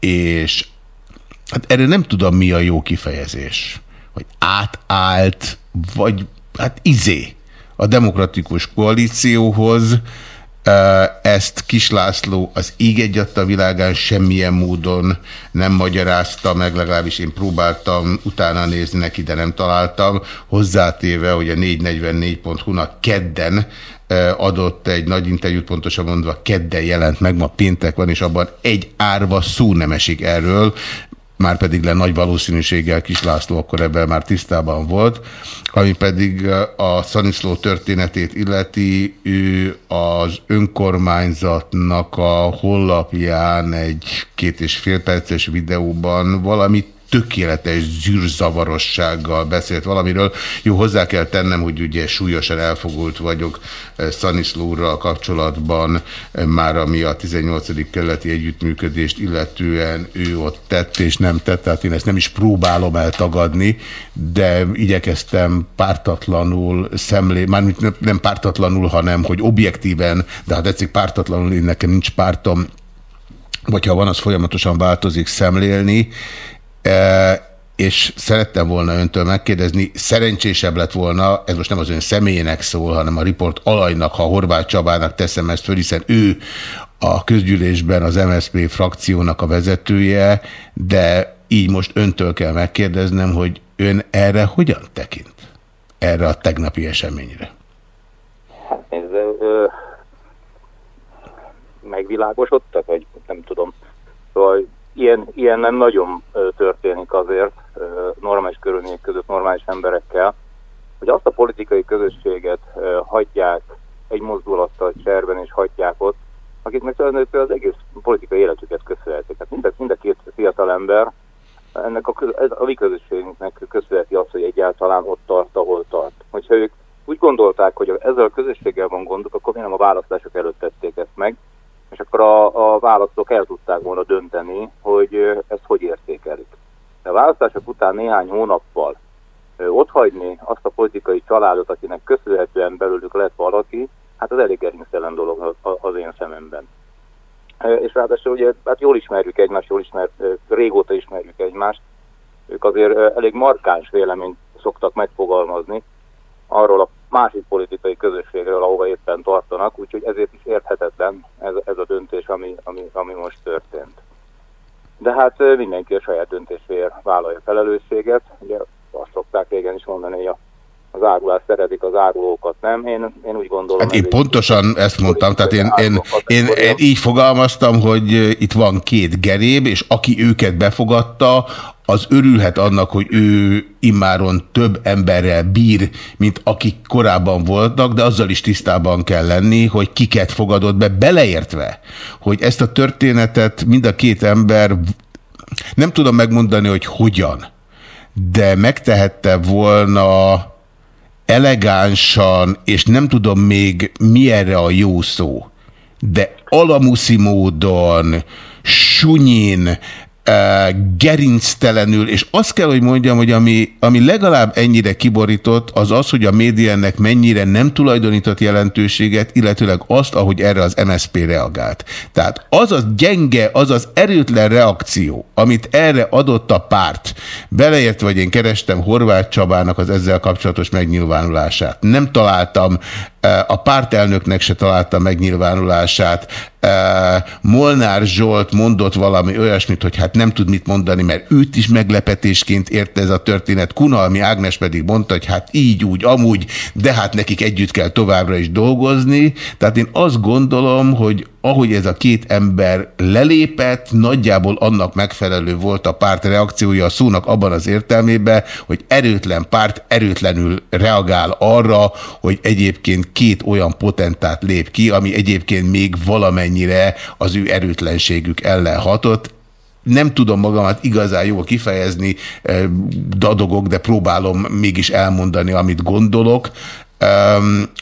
és hát erre nem tudom mi a jó kifejezés, hogy átállt, vagy hát izé a demokratikus koalícióhoz, ezt Kislászló az íg egyatta világán semmilyen módon nem magyarázta meg, legalábbis én próbáltam utána nézni neki, de nem találtam. Hozzátéve, hogy a 444.hu-nak kedden adott egy nagy interjút, pontosan mondva kedden jelent meg, ma péntek van, és abban egy árva szó nem esik erről, már pedig le nagy valószínűséggel Kis László akkor ebben már tisztában volt, ami pedig a Szaniszló történetét illeti, ő az önkormányzatnak a hollapján egy két és fél perces videóban valamit tökéletes zűrzavarossággal beszélt valamiről. Jó, hozzá kell tennem, hogy ugye súlyosan elfogult vagyok eh, Szaniszlóral kapcsolatban, eh, már ami a 18. keleti együttműködést illetően ő ott tett és nem tett, tehát én ezt nem is próbálom eltagadni, de igyekeztem pártatlanul szemlé, mármint nem pártatlanul, hanem hogy objektíven, de ha tetszik pártatlanul, én nekem nincs pártom, vagy ha van, az folyamatosan változik szemlélni, és szerettem volna öntől megkérdezni, szerencsésebb lett volna, ez most nem az ön személyének szól, hanem a riport alajnak, ha Horváth Csabának teszem ezt föl, hiszen ő a közgyűlésben az MSZP frakciónak a vezetője, de így most öntől kell megkérdeznem, hogy ön erre hogyan tekint? erre a tegnapi eseményre? Hát nézd, ö, megvilágosodtak, vagy nem tudom. Szóval ilyen, ilyen nem nagyon történik azért normális körülmények között, normális emberekkel, hogy azt a politikai közösséget hagyják egy mozdulattal cserben és hagyják ott, akiknek tulajdonképpen az egész politikai életüket köszönhetik. Hát mind, mind a két fiatal ember ennek a, ez a mi közösségünknek köszönheti azt, hogy egyáltalán ott tart, ahol tart. Hogyha ők úgy gondolták, hogy ezzel a közösséggel van gondok, akkor mi nem a választások előtt tették ezt meg, és akkor a, a választók el tudták volna dönteni, hogy ezt hogy értékelik. De a választások után néhány hónappal ott hagyni azt a politikai családot, akinek köszönhetően belőlük lett valaki, hát az elég gerinctelen dolog az én szememben. És ráadásul ugye, hát jól ismerjük egymást, jól ismer, régóta ismerjük egymást, ők azért elég markáns véleményt szoktak megfogalmazni arról a másik politikai közösségről, ahova éppen tartanak, úgyhogy ezért is érthetetlen ez, ez a döntés, ami, ami, ami most történt. De hát mindenki a saját döntésért vállalja felelősséget. Ugye azt szokták régen is mondani, hogy a az árulás szeretik, az árulókat nem. Én, én úgy gondolom... Hát én pontosan ezt mondtam, tehát én, én, én, én így fogalmaztam, hogy itt van két geréb, és aki őket befogadta, az örülhet annak, hogy ő immáron több emberrel bír, mint akik korábban voltak, de azzal is tisztában kell lenni, hogy kiket fogadott be, beleértve, hogy ezt a történetet mind a két ember, nem tudom megmondani, hogy hogyan, de megtehette volna elegánsan, és nem tudom még mi erre a jó szó, de alamuszi módon, sunyin, gerinctelenül, és azt kell, hogy mondjam, hogy ami, ami legalább ennyire kiborított, az az, hogy a média ennek mennyire nem tulajdonított jelentőséget, illetőleg azt, ahogy erre az MSP reagált. Tehát az az gyenge, az az erőtlen reakció, amit erre adott a párt, beleért, vagy én kerestem Horváth Csabának az ezzel kapcsolatos megnyilvánulását. Nem találtam a pártelnöknek se találta megnyilvánulását. Molnár Zsolt mondott valami olyasmit, hogy hát nem tud mit mondani, mert őt is meglepetésként érte ez a történet. Kunalmi Ágnes pedig mondta, hogy hát így, úgy, amúgy, de hát nekik együtt kell továbbra is dolgozni. Tehát én azt gondolom, hogy ahogy ez a két ember lelépett, nagyjából annak megfelelő volt a párt reakciója a szónak abban az értelmében, hogy erőtlen párt erőtlenül reagál arra, hogy egyébként két olyan potentát lép ki, ami egyébként még valamennyire az ő erőtlenségük ellen hatott nem tudom magamat igazán jól kifejezni, eh, dadogok, de próbálom mégis elmondani, amit gondolok.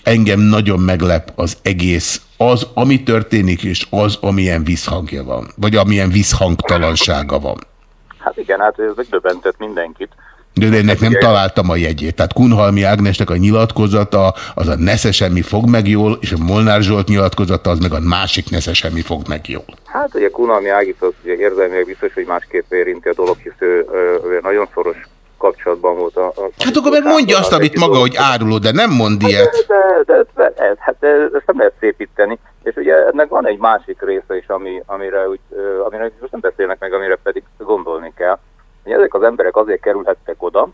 Engem nagyon meglep az egész, az, ami történik, és az, amilyen visszhangja van, vagy amilyen visszhangtalansága van. Hát igen, hát ez megdöbbentett mindenkit. De ennek nem találtam a jegyét. Tehát Kunhalmi Ágnesnek a nyilatkozata, az a nesze semmi fog meg jól, és a Molnár Zsolt nyilatkozata, az meg a másik nesze semmi fog meg jól. Hát ugye Kunhalmi Ágit az ugye érzelmileg biztos, hogy másképp érinti a dolog, hisz ő, ő nagyon szoros kapcsolatban volt a... a hát akkor meg mondja azt, amit maga, hogy áruló, de nem mond hát ilyet. De, de, de, de ez, hát ezt nem lehet szépíteni. És ugye ennek van egy másik része is, ami, amire, úgy, amire most nem beszélnek meg, amire pedig gondolni kell hogy ezek az emberek azért kerülhettek oda,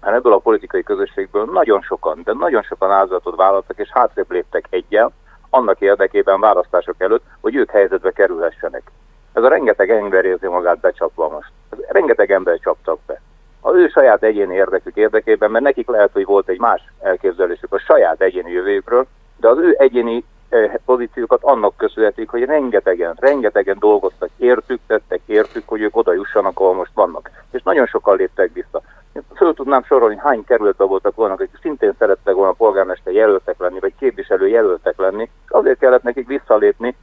mert ebből a politikai közösségből nagyon sokan, de nagyon sokan áldozatot vállaltak, és hátrébb léptek egyel, annak érdekében választások előtt, hogy ők helyzetbe kerülhessenek. Ez a rengeteg ember érzi magát becsapva most. Ez rengeteg ember csaptak be. A ő saját egyéni érdekük érdekében, mert nekik lehet, hogy volt egy más elképzelésük a saját egyéni jövőjükről, de az ő egyéni pozíciókat annak köszönhetik, hogy rengetegen, rengetegen dolgoztak, értük, tettek, értük, hogy ők oda jussanak, ahol most vannak. És nagyon sokan léptek vissza. Föl tudnám sorolni, hány kerületben voltak volna, akik szintén szerettek volna polgármester jelöltek lenni, vagy képviselő jelöltek lenni, és azért kellett nekik visszalépni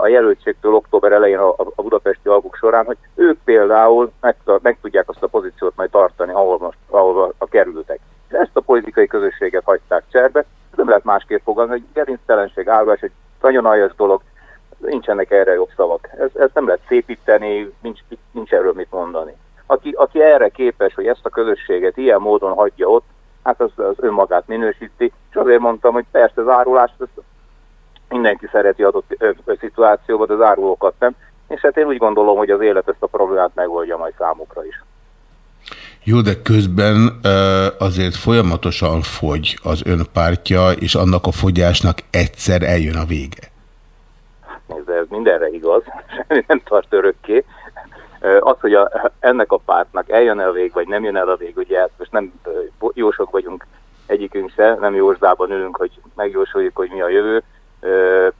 a jelöltségtől október elején a, a budapesti alkuk során, hogy ők például meg, meg tudják azt a pozíciót majd tartani, ahol most ahol a, a kerültek. És ezt a politikai közösséget hagyták cserbe, nem lehet másképp fogalni, hogy gerinctelenség, állás, egy nagyon aljas dolog, nincsenek erre jobb szavak. Ez, ezt nem lehet szépíteni, nincs, nincs erről mit mondani. Aki, aki erre képes, hogy ezt a közösséget ilyen módon hagyja ott, hát az, az önmagát minősíti, és azért mondtam, hogy persze az árulást mindenki szereti adott ö, ö, szituációban, de az árulókat nem, és hát én úgy gondolom, hogy az élet ezt a problémát megoldja majd számukra is. Jó, de közben azért folyamatosan fogy az ön pártja, és annak a fogyásnak egyszer eljön a vége. Nézd, ez mindenre igaz, semmi *laughs* nem tart örökké. Az, hogy a, ennek a pártnak eljön el a vég, vagy nem jön el a vég, ugye ezt most nem jósok vagyunk egyikünk se, nem jósdában ülünk, hogy megjósoljuk, hogy mi a jövő.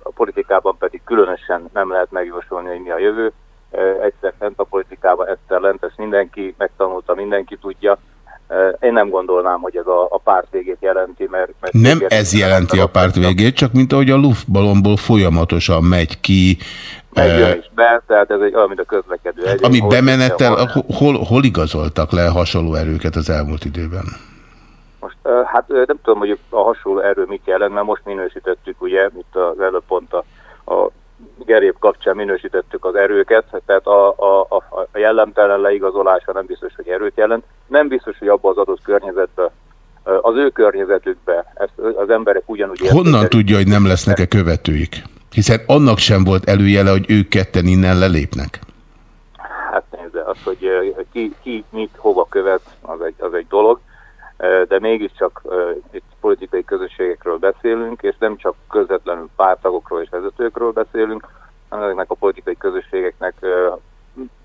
A politikában pedig különösen nem lehet megjósolni, hogy mi a jövő egyszer fent a politikában, egyszer lent, ezt mindenki megtanulta, mindenki tudja. Én nem gondolnám, hogy ez a, a párt végét jelenti, mert... mert nem ez jelenti a párt végét, csak mint ahogy a luftballonból folyamatosan megy ki. Megjön is be, tehát ez egy olyan, mint a közlekedő. Egy ami bemenettel, hol, hol igazoltak le hasonló erőket az elmúlt időben? Most hát nem tudom, hogy a hasonló erő mit jelent, mert most minősítettük, ugye, mint az előbb pont a, a gerép kapcsán minősítettük az erőket, tehát a, a, a, a jellemtelen leigazolása nem biztos, hogy erőt jelent. Nem biztos, hogy abban az adott környezetben, az ő környezetükbe ezt az emberek ugyanúgy... Honnan tudja, hogy nem lesznek-e követőik? Hiszen annak sem volt előjele, hogy ők ketten innen lelépnek. Hát nézze, az, hogy ki, ki mit hova követ, az egy, az egy dolog de mégiscsak itt politikai közösségekről beszélünk, és nem csak közvetlenül pártagokról és vezetőkről beszélünk, hanem ezeknek a politikai közösségeknek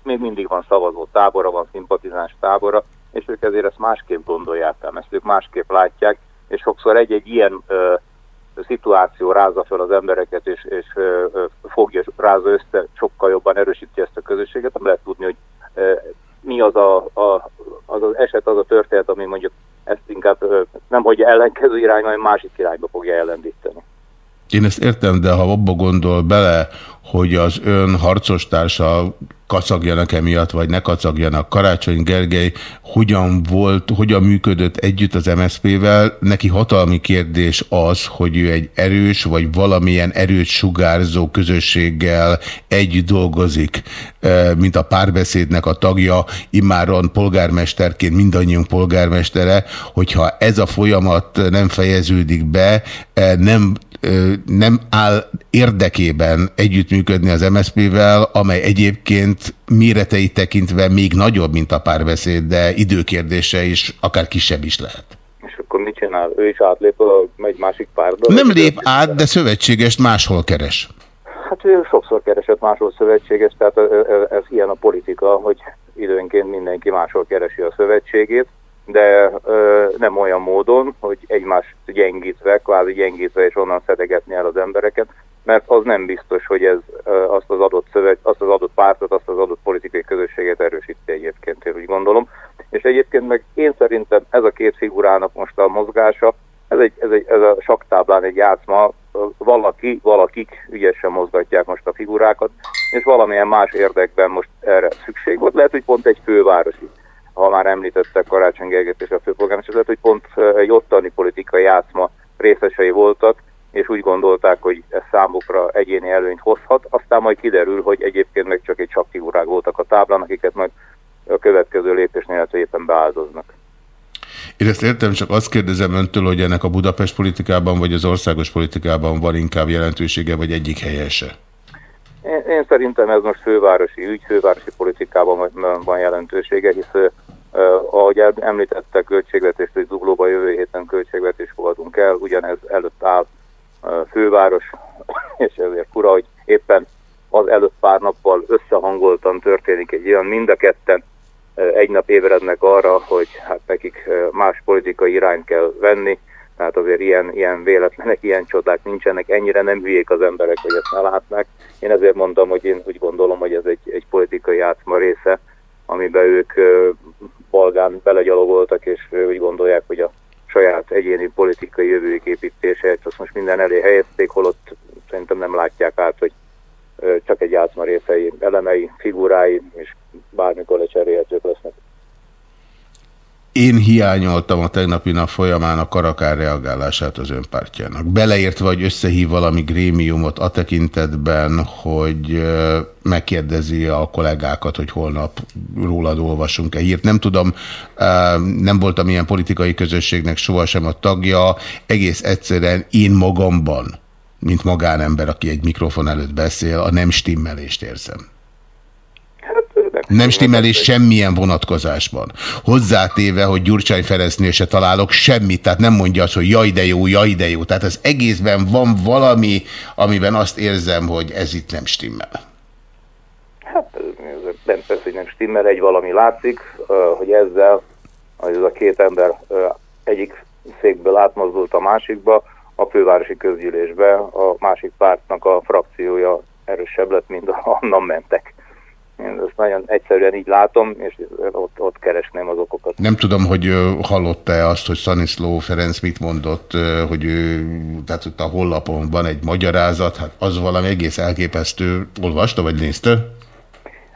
még mindig van szavazó tábora, van szimpatizáns tábora, és ők ezért ezt másképp gondolják el, ezt ők másképp látják, és sokszor egy-egy ilyen ö, szituáció rázza fel az embereket, és, és ö, fogja, rázza össze, sokkal jobban erősíti ezt a közösséget, nem lehet tudni, hogy ö, mi az, a, a, az az eset, az a történet, ami mondjuk ezt inkább nem hogy ellenkező irányba, hanem másik irányba fogja ellendíteni. Én ezt értem, de ha abba gondol bele, hogy az ön harcos társa kacagjanak emiatt, vagy ne kacagjanak. Karácsony Gergely hogyan volt, hogyan működött együtt az MSZP-vel? Neki hatalmi kérdés az, hogy ő egy erős, vagy valamilyen erőt sugárzó közösséggel együtt dolgozik, mint a párbeszédnek a tagja, immáron polgármesterként mindannyiunk polgármestere, hogyha ez a folyamat nem fejeződik be, nem nem áll érdekében együttműködni az MSZP-vel, amely egyébként méretei tekintve még nagyobb, mint a párbeszéd, de időkérdése is akár kisebb is lehet. És akkor mit csinál? Ő is átlép a, egy másik párba? Nem lép át, de szövetségest máshol keres. Hát ő sokszor keresett máshol szövetséges, tehát ez, ez ilyen a politika, hogy időnként mindenki máshol keresi a szövetségét de ö, nem olyan módon, hogy egymást gyengítve, kvázi gyengítve és onnan szedegetni el az embereket, mert az nem biztos, hogy ez ö, azt az adott szövet, azt az adott pártot, azt az adott politikai közösséget erősíti egyébként, én úgy gondolom. És egyébként meg én szerintem ez a két figurának most a mozgása, ez, egy, ez, egy, ez a saktáblán egy játszma, valaki, valakik ügyesen mozgatják most a figurákat, és valamilyen más érdekben most erre szükség volt. Lehet, hogy pont egy fővárosi ha már említettek Karácsony Gergelyt és a főpolgármester, hogy pont egy ottani politikai játszma részesei voltak, és úgy gondolták, hogy ez számukra egyéni előnyt hozhat, aztán majd kiderül, hogy egyébként meg csak egy figurák voltak a táblán, akiket majd a következő lépésnél éppen beáldoznak. Én ezt értem, csak azt kérdezem öntől, hogy ennek a Budapest politikában vagy az országos politikában van inkább jelentősége, vagy egyik helyese? Én, én szerintem ez most fővárosi ügy, fővárosi politikában van jelentősége, hisz Uh, ahogy említette, költségvetést, hogy zuglóba jövő héten költségvetést fogadunk el, ugyanez előtt áll uh, főváros, *coughs* és ezért fura, hogy éppen az előtt pár nappal összehangoltan történik egy olyan, mind a ketten uh, egy nap ébrednek arra, hogy hát nekik más politikai irányt kell venni, tehát azért ilyen, ilyen véletlenek, ilyen csodák nincsenek, ennyire nem hülyék az emberek, hogy ezt ne látnák. Én ezért mondtam, hogy én úgy gondolom, hogy ez egy, egy politikai játszma része, amiben ők balgán belegyalogoltak, és úgy gondolják, hogy a saját egyéni politikai jövőjük építése, azt most minden elé helyezték, holott szerintem nem látják át, hogy csak egy játszma részei, elemei, figurái, és bármikor lecserélhetők lesznek. Én hiányoltam a tegnapi nap folyamán a karakár reagálását az önpártjának. Beleértve, hogy összehív valami grémiumot a tekintetben, hogy megkérdezi a kollégákat, hogy holnap rólad olvasunk-e hírt. Nem tudom, nem voltam ilyen politikai közösségnek sohasem a tagja. Egész egyszerűen én magamban, mint magánember, aki egy mikrofon előtt beszél, a nem stimmelést érzem. Nem stimmel és semmilyen vonatkozásban. Hozzátéve, hogy Gyurcsány Ferencnél se találok semmit, tehát nem mondja azt, hogy jaj de jó, jaj de jó. Tehát az egészben van valami, amiben azt érzem, hogy ez itt nem stimmel. Hát nem persze, hogy nem stimmel, egy valami látszik, hogy ezzel, hogy ez a két ember egyik székből átmozdult a másikba, a fővárosi közgyűlésbe a másik pártnak a frakciója erősebb lett, mint *laughs* onnan mentek. Én ezt nagyon egyszerűen így látom, és ott, ott keresném az okokat. Nem tudom, hogy hallotta-e azt, hogy Szaniszló Ferenc mit mondott, hogy ő, tehát ott a hollapon van egy magyarázat, hát az valami egész elképesztő. Olvasta, vagy nézte?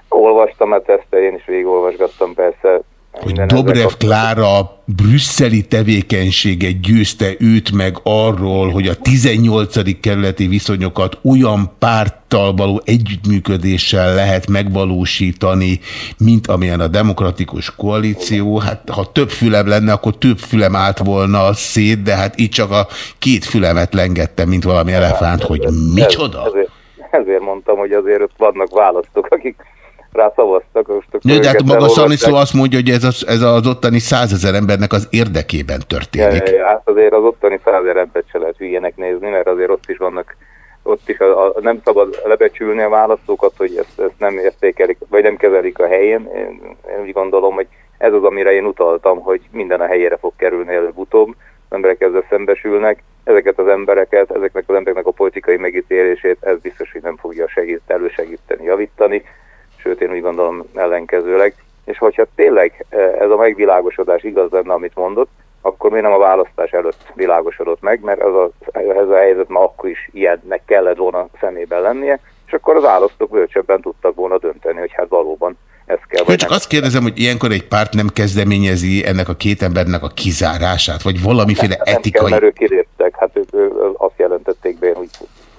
Olvastam, mert ezt én is végigolvasgattam persze hogy Dobrev Klára brüsszeli tevékenysége győzte őt meg arról, hogy a 18. kerületi viszonyokat olyan párttal való együttműködéssel lehet megvalósítani, mint amilyen a demokratikus koalíció. Hát ha több fülem lenne, akkor több fülem állt volna szét, de hát itt csak a két fülemet lengettem, mint valami elefánt, hogy micsoda? Ezért, ezért mondtam, hogy azért ott vannak választók, akik rá szavaztak. Most Nő, de hát maga Szaniszló azt mondja, hogy ez az, ez az ottani százezer embernek az érdekében történik. Ja, ja, hát azért az ottani százezer embert se lehet hülyének nézni, mert azért ott is vannak ott is a, a, nem szabad lebecsülni a választókat, hogy ezt, ezt nem értékelik, vagy nem kezelik a helyén. Én, én úgy gondolom, hogy ez az, amire én utaltam, hogy minden a helyére fog kerülni előbb-utóbb, az emberek ezzel szembesülnek, ezeket az embereket, ezeknek az embereknek a politikai megítélését ez biztos, hogy nem fogja segít, elősegíteni, javítani sőt én úgy gondolom ellenkezőleg. És hogyha tényleg e, ez a megvilágosodás igaz lenne, amit mondott, akkor miért nem a választás előtt világosodott meg, mert ez a, ez a helyzet ma akkor is ilyennek kellett volna szemében lennie, és akkor az választók bölcsebben tudtak volna dönteni, hogy hát valóban ez kell. Vagy csak nem. azt kérdezem, hogy ilyenkor egy párt nem kezdeményezi ennek a két embernek a kizárását, vagy valamiféle nem, etikai... Nem kell, mert ők kiléptek, hát ők, ők azt jelentették be, én úgy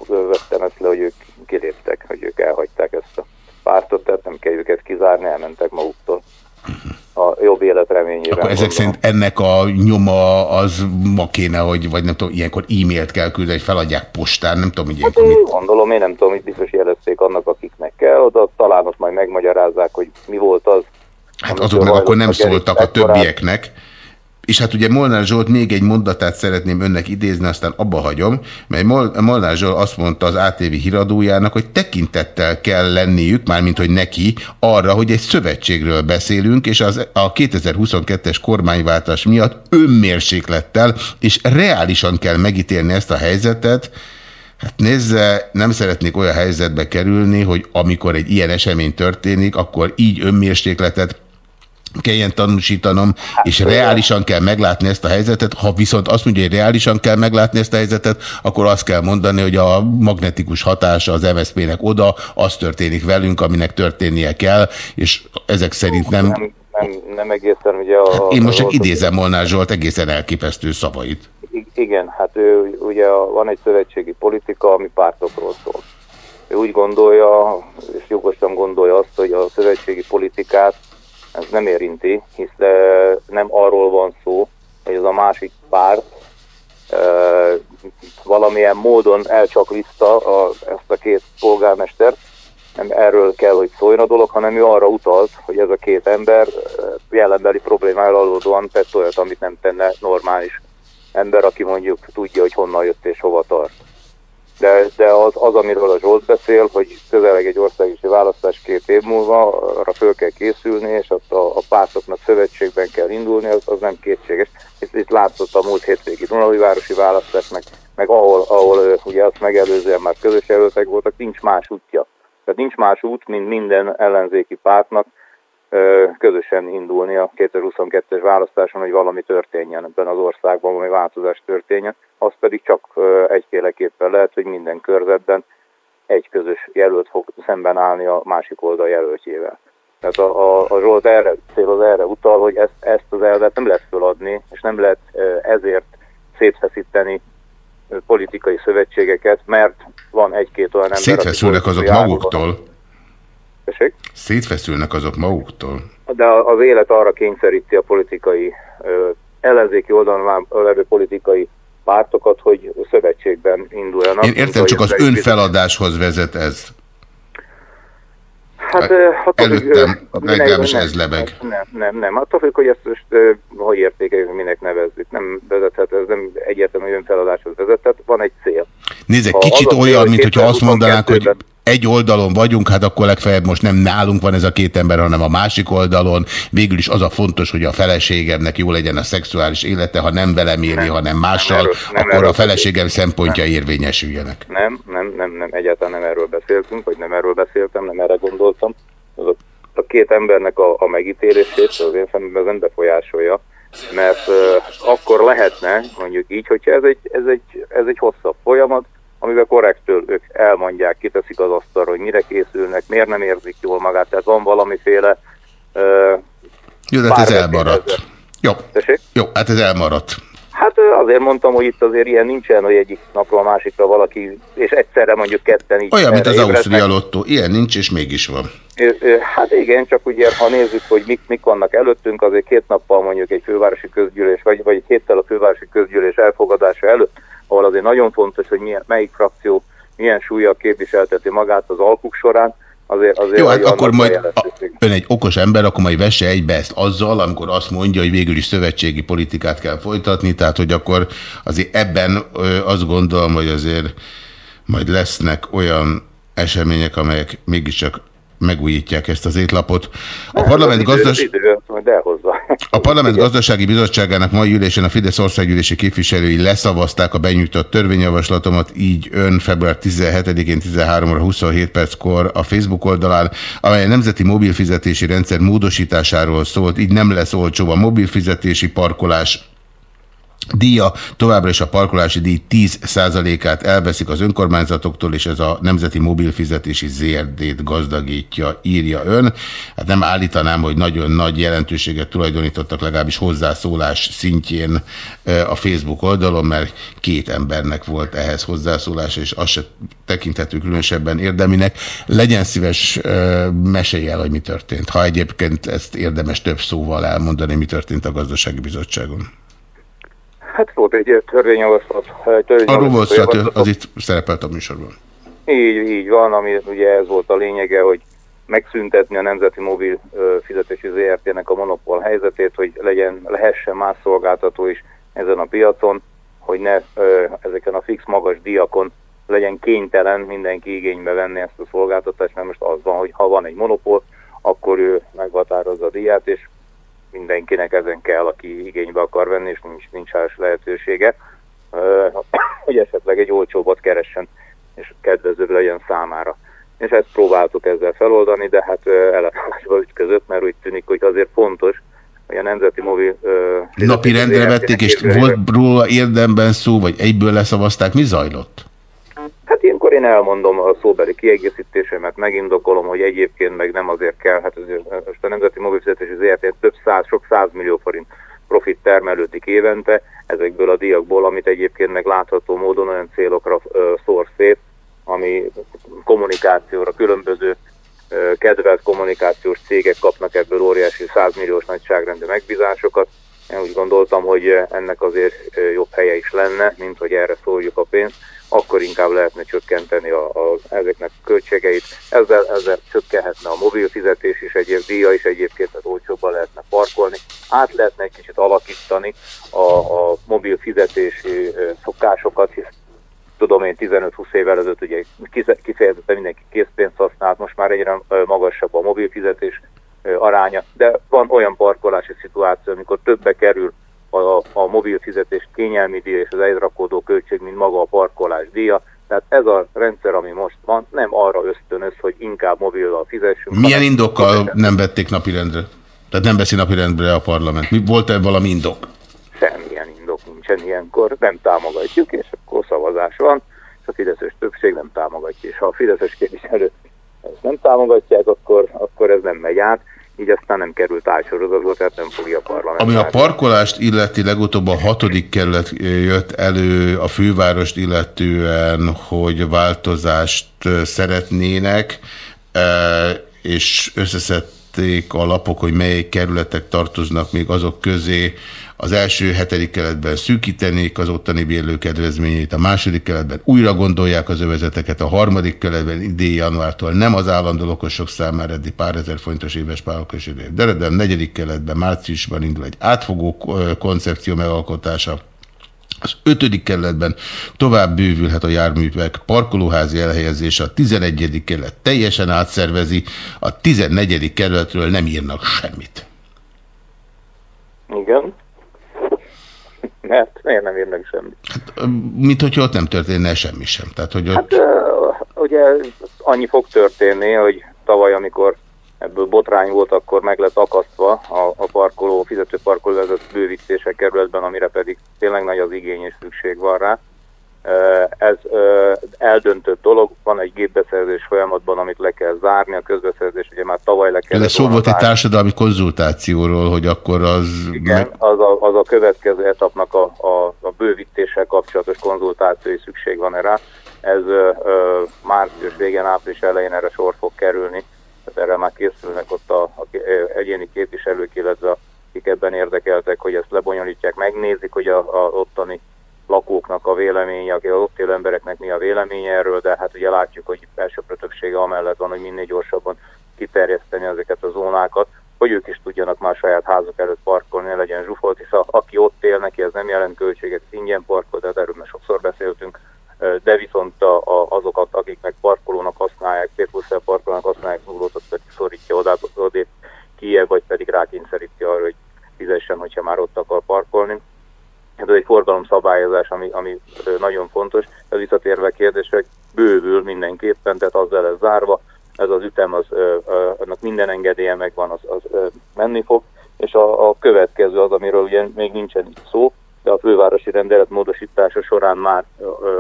vettem ezt le, hogy ők kiléptek, hogy ők elhagyták ezt a pártot, tehát nem kell őket kizárni, elmentek maguktól a jobb élet reményében. Akkor ezek szerint ennek a nyoma az ma kéne, hogy vagy nem tudom, ilyenkor e-mailt kell küldeni, hogy feladják postán, nem tudom, hogy hát ilyenkor hát, mit... Gondolom, én nem tudom, hogy biztos jelezték annak, akiknek kell, oda talán azt majd megmagyarázzák, hogy mi volt az. Hát azok meg akkor nem szóltak a többieknek. És hát ugye Molnár Zsolt még egy mondatát szeretném önnek idézni, aztán abba hagyom, mert Molnár Zsolt azt mondta az ATV híradójának, hogy tekintettel kell lenniük, mármint hogy neki, arra, hogy egy szövetségről beszélünk, és az, a 2022-es kormányváltás miatt önmérséklettel, és reálisan kell megítélni ezt a helyzetet, Hát nézze, nem szeretnék olyan helyzetbe kerülni, hogy amikor egy ilyen esemény történik, akkor így önmérsékletet kelljen tanúsítanom, hát, és reálisan kell meglátni ezt a helyzetet. Ha viszont azt mondja, hogy reálisan kell meglátni ezt a helyzetet, akkor azt kell mondani, hogy a magnetikus hatása az MSZP-nek oda, az történik velünk, aminek történnie kell, és ezek szerint nem... Nem, nem, nem egészen ugye a... Hát én most csak idézem Molnár Zsolt egészen elképesztő szavait. Igen, hát ő, ugye van egy szövetségi politika, ami pártokról szól. Ő úgy gondolja, és jogosan gondolja azt, hogy a szövetségi politikát ez nem érinti, hisz nem arról van szó, hogy ez a másik párt valamilyen módon elcsakliszta a, ezt a két polgármestert, nem erről kell, hogy szóljon a dolog, hanem ő arra utalt, hogy ez a két ember jelenbeli problémára adódóan tett olyat, amit nem tenne normális ember, aki mondjuk tudja, hogy honnan jött és hova tart de, de az, az, amiről a Zsolt beszél, hogy közeleg egy országos választás két év múlva, arra föl kell készülni, és ott a, a pártoknak szövetségben kell indulni, az, az nem kétséges. Itt, itt látszott a múlt hétvégi Dunai városi választás, meg, meg ahol, ahol ugye azt megelőzően már közös jelöltek voltak, nincs más útja. Tehát nincs más út, mint minden ellenzéki pártnak, közösen indulni a 2022-es választáson, hogy valami történjen ebben az országban, valami változás történjen. Az pedig csak egyféleképpen lehet, hogy minden körzetben egy közös jelölt fog szemben állni a másik oldal jelöltjével. Tehát a, a, a Zsolt erre, cél az erre utal, hogy ezt, ezt az elvet nem lehet föladni, és nem lehet ezért szétfeszíteni politikai szövetségeket, mert van egy-két olyan ember... Szétfeszülnek azok maguktól. Tessék? Szétfeszülnek azok maguktól. De az élet arra kényszeríti a politikai, ellenzéki oldalon levő politikai pártokat, hogy szövetségben induljanak. Én értem, csak az önfeladáshoz vezet ez. Hát, hát előttem legalábbis ez lebeg. Nem, nem, nem. Attól függ, hogy ezt most hogy értékeljük, minek nevezzük. Nem vezethet, ez nem egyértelmű önfeladáshoz vezethet, van egy cél. Nézd, kicsit olyan, mint hogyha azt mondanánk, hogy egy oldalon vagyunk, hát akkor legfeljebb most nem nálunk van ez a két ember, hanem a másik oldalon. Végül is az a fontos, hogy a feleségemnek jó legyen a szexuális élete, ha nem velem éli, hanem mással, nem erről, nem akkor a feleségem szempontja érvényesüljenek. Nem, nem, nem, nem, egyáltalán nem erről beszéltünk, vagy nem erről beszéltem, nem erre gondoltam. Az a, a két embernek a, a megítélését az én szememben ez nem befolyásolja, mert uh, akkor lehetne, mondjuk így, hogyha ez egy, ez egy, ez egy hosszabb folyamat, amiben korrektől ők elmondják, kiteszik az asztalra, hogy mire készülnek, miért nem érzik jól magát, tehát van valamiféle... Uh, Jó, hát ez elmaradt. Jó. Jó, hát ez elmaradt. Hát azért mondtam, hogy itt azért ilyen nincsen, hogy egyik napról a másikra valaki, és egyszerre mondjuk ketten így... Olyan, mint az Ausztria Lottó. Ilyen nincs, és mégis van. Hát igen, csak ugye, ha nézzük, hogy mik, mik vannak előttünk, azért két nappal mondjuk egy fővárosi közgyűlés, vagy, vagy egy héttel a fővárosi közgyűlés elfogadása előtt, ahol azért nagyon fontos, hogy milyen, melyik frakció milyen súlya képviselteti magát az alkuk során, Azért, azért Jó, hát akkor majd a, ön egy okos ember, akkor majd vesse egybe ezt azzal, amikor azt mondja, hogy végül is szövetségi politikát kell folytatni, tehát hogy akkor azért ebben azt gondolom, hogy azért majd lesznek olyan események, amelyek mégiscsak megújítják ezt az étlapot. A parlament, gazdas... a parlament gazdasági bizottságának mai ülésen a Fidesz országgyűlési képviselői leszavazták a benyújtott törvényjavaslatomat, így ön február 17-én 13 óra 27 perckor a Facebook oldalán, amely a Nemzeti Mobilfizetési Rendszer módosításáról szólt, így nem lesz olcsóbb a mobilfizetési parkolás díja, továbbra is a parkolási díj 10%-át elveszik az önkormányzatoktól, és ez a Nemzeti Mobilfizetési ZRD-t gazdagítja, írja ön. Hát nem állítanám, hogy nagyon nagy jelentőséget tulajdonítottak legalábbis hozzászólás szintjén a Facebook oldalon, mert két embernek volt ehhez hozzászólás, és azt se tekinthető különösebben érdeminek. Legyen szíves, mesélj el, hogy mi történt, ha egyébként ezt érdemes több szóval elmondani, mi történt a gazdasági bizottságon. Hát volt egy törvényjavaslat. Arról volt szó, az itt szerepelt a műsorban. Így, így van, ami ugye ez volt a lényege, hogy megszüntetni a Nemzeti Mobil Fizetési ZRT-nek a monopól helyzetét, hogy legyen, lehessen más szolgáltató is ezen a piacon, hogy ne ezeken a fix magas diakon legyen kénytelen mindenki igénybe venni ezt a szolgáltatást, mert most az van, hogy ha van egy monopól, akkor ő meghatározza a díját, és mindenkinek ezen kell, aki igénybe akar venni, és nincs, nincs más lehetősége, *clears throat* hogy esetleg egy olcsóbbat keressen, és kedvezőbb legyen számára. És ezt próbáltuk ezzel feloldani, de hát ellenállásba ütközött, mert úgy tűnik, hogy azért fontos, hogy a Nemzeti Mobil... Napi rendre vették, és volt róla érdemben szó, vagy egyből leszavazták, mi zajlott? Én elmondom a szóbeli kiegészítésemet, megindokolom, hogy egyébként meg nem azért kell, hát azért, a Nemzeti Mobilfizetési ZRT több száz, sok száz millió forint profit termelődik évente ezekből a diakból, amit egyébként meg látható módon olyan célokra szór szét, ami kommunikációra, különböző kedvelt kommunikációs cégek kapnak ebből óriási 100 milliós nagyságrendű megbízásokat. Én úgy gondoltam, hogy ennek azért jobb helye is lenne, mint hogy erre szóljuk a pénzt akkor inkább lehetne csökkenteni a, a, ezeknek a költségeit. Ezzel, ezzel csökkenhetne a mobil fizetés is, egyéb díja is egyébként, tehát olcsóbban lehetne parkolni. Át lehetne egy kicsit alakítani a, a mobil fizetési szokásokat, hisz tudom én 15-20 évvel ezelőtt ugye kifejezetten mindenki készpénzt használt, most már egyre magasabb a mobil fizetés aránya, de van olyan parkolási szituáció, amikor többe kerül a, a mobil fizetés kényelmi díja és az egyrakódó költség, mint maga a parkolás díja. Tehát ez a rendszer, ami most van, nem arra ösztönöz, hogy inkább mobillal fizessünk. Milyen indokkal nem vették napirendre? Tehát nem veszi napirendre a parlament. Mi volt-e valami indok? Semmilyen indok nincsen ilyenkor. Nem támogatjuk, és akkor szavazás van, és a Fideszes többség nem támogatja. És ha a Fideszes képviselők ezt nem támogatják, akkor, akkor ez nem megy át így aztán nem került álsorozatba, tehát nem fogja a parlament. Ami a parkolást illeti, legutóbb a hatodik kerület jött elő a fővárost illetően, hogy változást szeretnének, és összeszedték a lapok, hogy melyik kerületek tartoznak még azok közé, Az első hetedik keletben szűkítenék az ottani bérlőkedvezményét, a második keletben újra gondolják az övezeteket, a harmadik keletben idén januártól nem az állandó lakosok számára eddig pár ezer fontos éves pályakösödő. De a negyedik keletben márciusban indul egy átfogó koncepció megalkotása, az ötödik kerületben tovább bővülhet a járművek parkolóházi elhelyezése, a tizenegyedik kerület teljesen átszervezi, a tizennegyedik kerületről nem írnak semmit. Igen. Mert miért nem írnak semmit? Hát, mint hogyha ott nem történne semmi sem. Tehát, hogy ott... Hát, ugye annyi fog történni, hogy tavaly, amikor ebből botrány volt, akkor meg lett akasztva a, a parkoló, fizető parkoló bővítése kerületben, amire pedig tényleg nagy az igény és szükség van rá. Ez eldöntött dolog, van egy gépbeszerzés folyamatban, amit le kell zárni, a közbeszerzés ugye már tavaly le kell. De szó volt egy társadalmi konzultációról, hogy akkor az... Igen, az a, az a következő etapnak a, a, a bővítéssel kapcsolatos konzultációi szükség van erre. Ez ö, március végén, április elején erre sor fog kerülni tehát erre már készülnek ott a, a egyéni képviselők, illetve akik ebben érdekeltek, hogy ezt lebonyolítják, megnézik, hogy a, a ottani lakóknak a véleménye, az ott élő embereknek mi a véleménye erről, de hát ugye látjuk, hogy elsőprő többsége amellett van, hogy minél gyorsabban kiterjeszteni ezeket a zónákat, hogy ők is tudjanak már saját házak előtt parkolni, ne legyen zsúfolt, hiszen aki ott él, neki ez nem jelent költséget, ingyen parkol, tehát erről már sokszor beszéltünk, de viszont a, a, azokat, akiknek parkolónak használják, szétbuszszel parkolónak használják zuglót, azt pedig szorítja oda, odébb kijebb, vagy pedig rákényszeríti arra, hogy fizessen, hogyha már ott akar parkolni. Ez egy forgalomszabályozás, ami, ami nagyon fontos. Ez visszatérve hogy bővül mindenképpen, tehát azzal lesz zárva, ez az ütem, az, annak minden engedélye megvan, az, az menni fog, és a, a következő az, amiről ugye még nincsen szó, de a fővárosi rendelet módosítása során már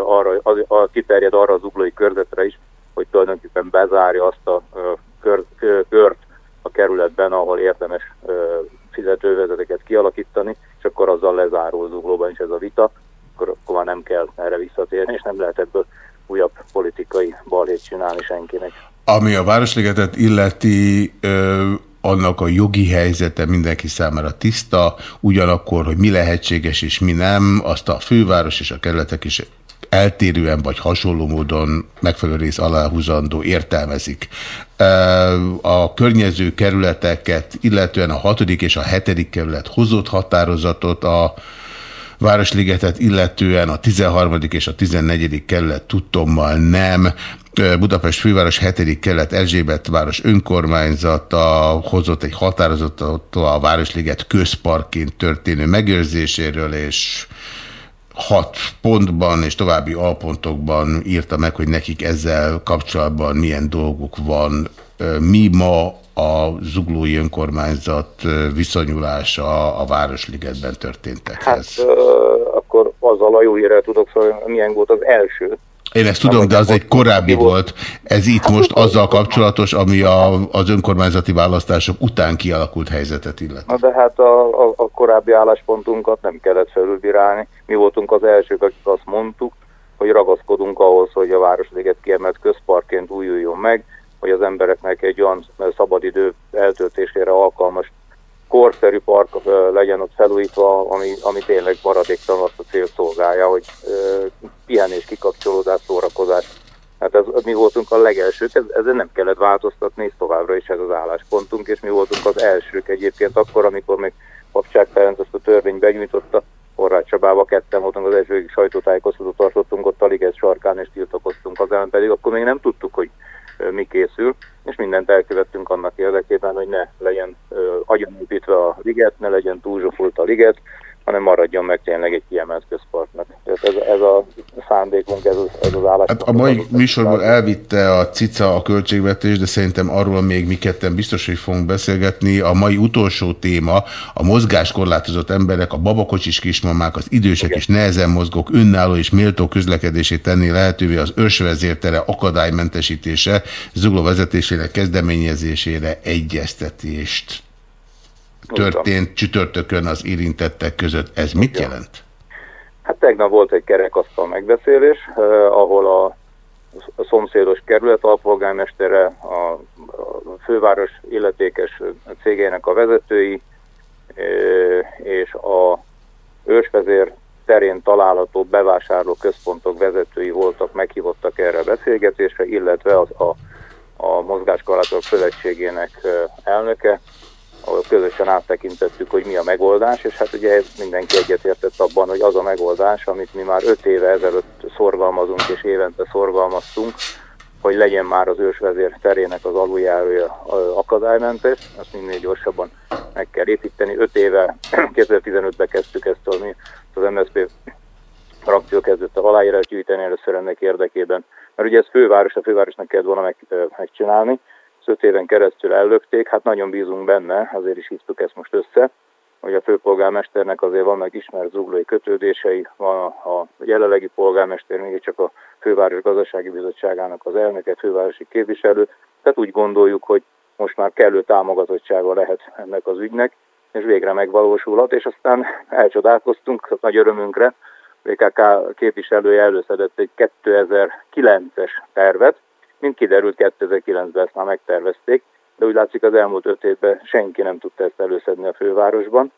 arra, az, a, kiterjed arra az uglói körzetre is, hogy tulajdonképpen bezárja azt a kör, kört a kerületben, ahol érdemes fizetővezeteket kialakítani, és akkor azzal lezárul zuglóban ez a vita, akkor, akkor már nem kell erre visszatérni, és nem lehet ebből újabb politikai balhét csinálni senkinek. Ami a Városligetet illeti, annak a jogi helyzete mindenki számára tiszta, ugyanakkor, hogy mi lehetséges és mi nem, azt a főváros és a kerületek is eltérően vagy hasonló módon megfelelő rész aláhúzandó értelmezik. A környező kerületeket, illetően a hatodik és a hetedik kerület hozott határozatot a Városligetet illetően a 13. és a 14. kerület tudtommal nem. Budapest főváros 7. kelet Erzsébet város önkormányzata hozott egy határozatot a Városliget közparkként történő megőrzéséről, és hat pontban és további alpontokban írta meg, hogy nekik ezzel kapcsolatban milyen dolguk van. Mi ma a zuglói önkormányzat viszonyulása a Városligetben történtekhez? Hát akkor azzal a jó hírrel tudok szólni, milyen volt az első. Én ezt tudom, de az egy korábbi volt. Ez itt most azzal kapcsolatos, ami a, az önkormányzati választások után kialakult helyzetet illet. Na de hát a, a, a korábbi álláspontunkat nem kellett felülbírálni. Mi voltunk az elsők, akik azt mondtuk, hogy ragaszkodunk ahhoz, hogy a Városliget kiemelt közparkként újuljon meg, hogy az embereknek egy olyan szabadidő eltöltésére alkalmas korszerű park legyen ott felújítva, ami, ami tényleg maradéktalan azt a cél szolgálja, hogy pihenés, kikapcsolódás, szórakozás. Hát ez, mi voltunk a legelsők, ez, ezen nem kellett változtatni, és továbbra is ez az álláspontunk, és mi voltunk az elsők egyébként akkor, amikor még Papcsák Ferenc ezt a törvényt benyújtotta, Horváth Csabába ketten voltunk az első sajtótájékoztatót tartottunk ott a Liget sarkán, és tiltakoztunk az ellen, pedig akkor még nem tudtuk, hogy mi készül, és mindent elkövettünk annak érdekében, hogy ne legyen agyonépítve a liget, ne legyen túlzsúfult a liget, hanem maradjon meg tényleg egy kiemelt közparknak. Tehát ez, ez a szándékunk, ez, ez az állás. Hát a mai műsorból elvitte a cica a költségvetés, de szerintem arról még mi ketten biztos, hogy fogunk beszélgetni. A mai utolsó téma a mozgáskorlátozott emberek, a babakocsis kismamák, az idősek Igen. és nehezen mozgók önálló és méltó közlekedését tenni lehetővé az ősvezértere akadálymentesítése, zugló vezetésének kezdeményezésére egyeztetést történt csütörtökön az érintettek között. Ez mit jelent? Hát tegnap volt egy kerekasztal megbeszélés, eh, ahol a, a szomszédos kerület alpolgármestere, a, főváros illetékes cégének a vezetői, és a ősvezér terén található bevásárló központok vezetői voltak, meghívottak erre a beszélgetésre, illetve az a, a mozgáskorlátok szövetségének elnöke, ahol közösen áttekintettük, hogy mi a megoldás, és hát ugye mindenki egyetértett abban, hogy az a megoldás, amit mi már öt éve ezelőtt szorgalmazunk és évente szorgalmaztunk, hogy legyen már az ősvezér terének az aluljárója akadálymentes, azt minél gyorsabban meg kell építeni. Öt éve, *clears throat* 2015-ben kezdtük ezt, az, az MSZP frakció kezdett a aláírás gyűjteni először ennek érdekében, mert ugye ez főváros, a fővárosnak kellett volna meg, megcsinálni, ezt öt éven keresztül ellökték, hát nagyon bízunk benne, azért is hívtuk ezt most össze, hogy a főpolgármesternek azért vannak ismert zuglói kötődései, van a, a jelenlegi polgármester, csak a főváros gazdasági bizottságának az elnöke, fővárosi képviselő, tehát úgy gondoljuk, hogy most már kellő támogatottsága lehet ennek az ügynek, és végre megvalósulhat, és aztán elcsodálkoztunk nagy örömünkre, VKK képviselője előszedett egy 2009-es tervet, mint kiderült 2009-ben ezt már megtervezték, de úgy látszik az elmúlt öt évben senki nem tudta ezt előszedni a fővárosban,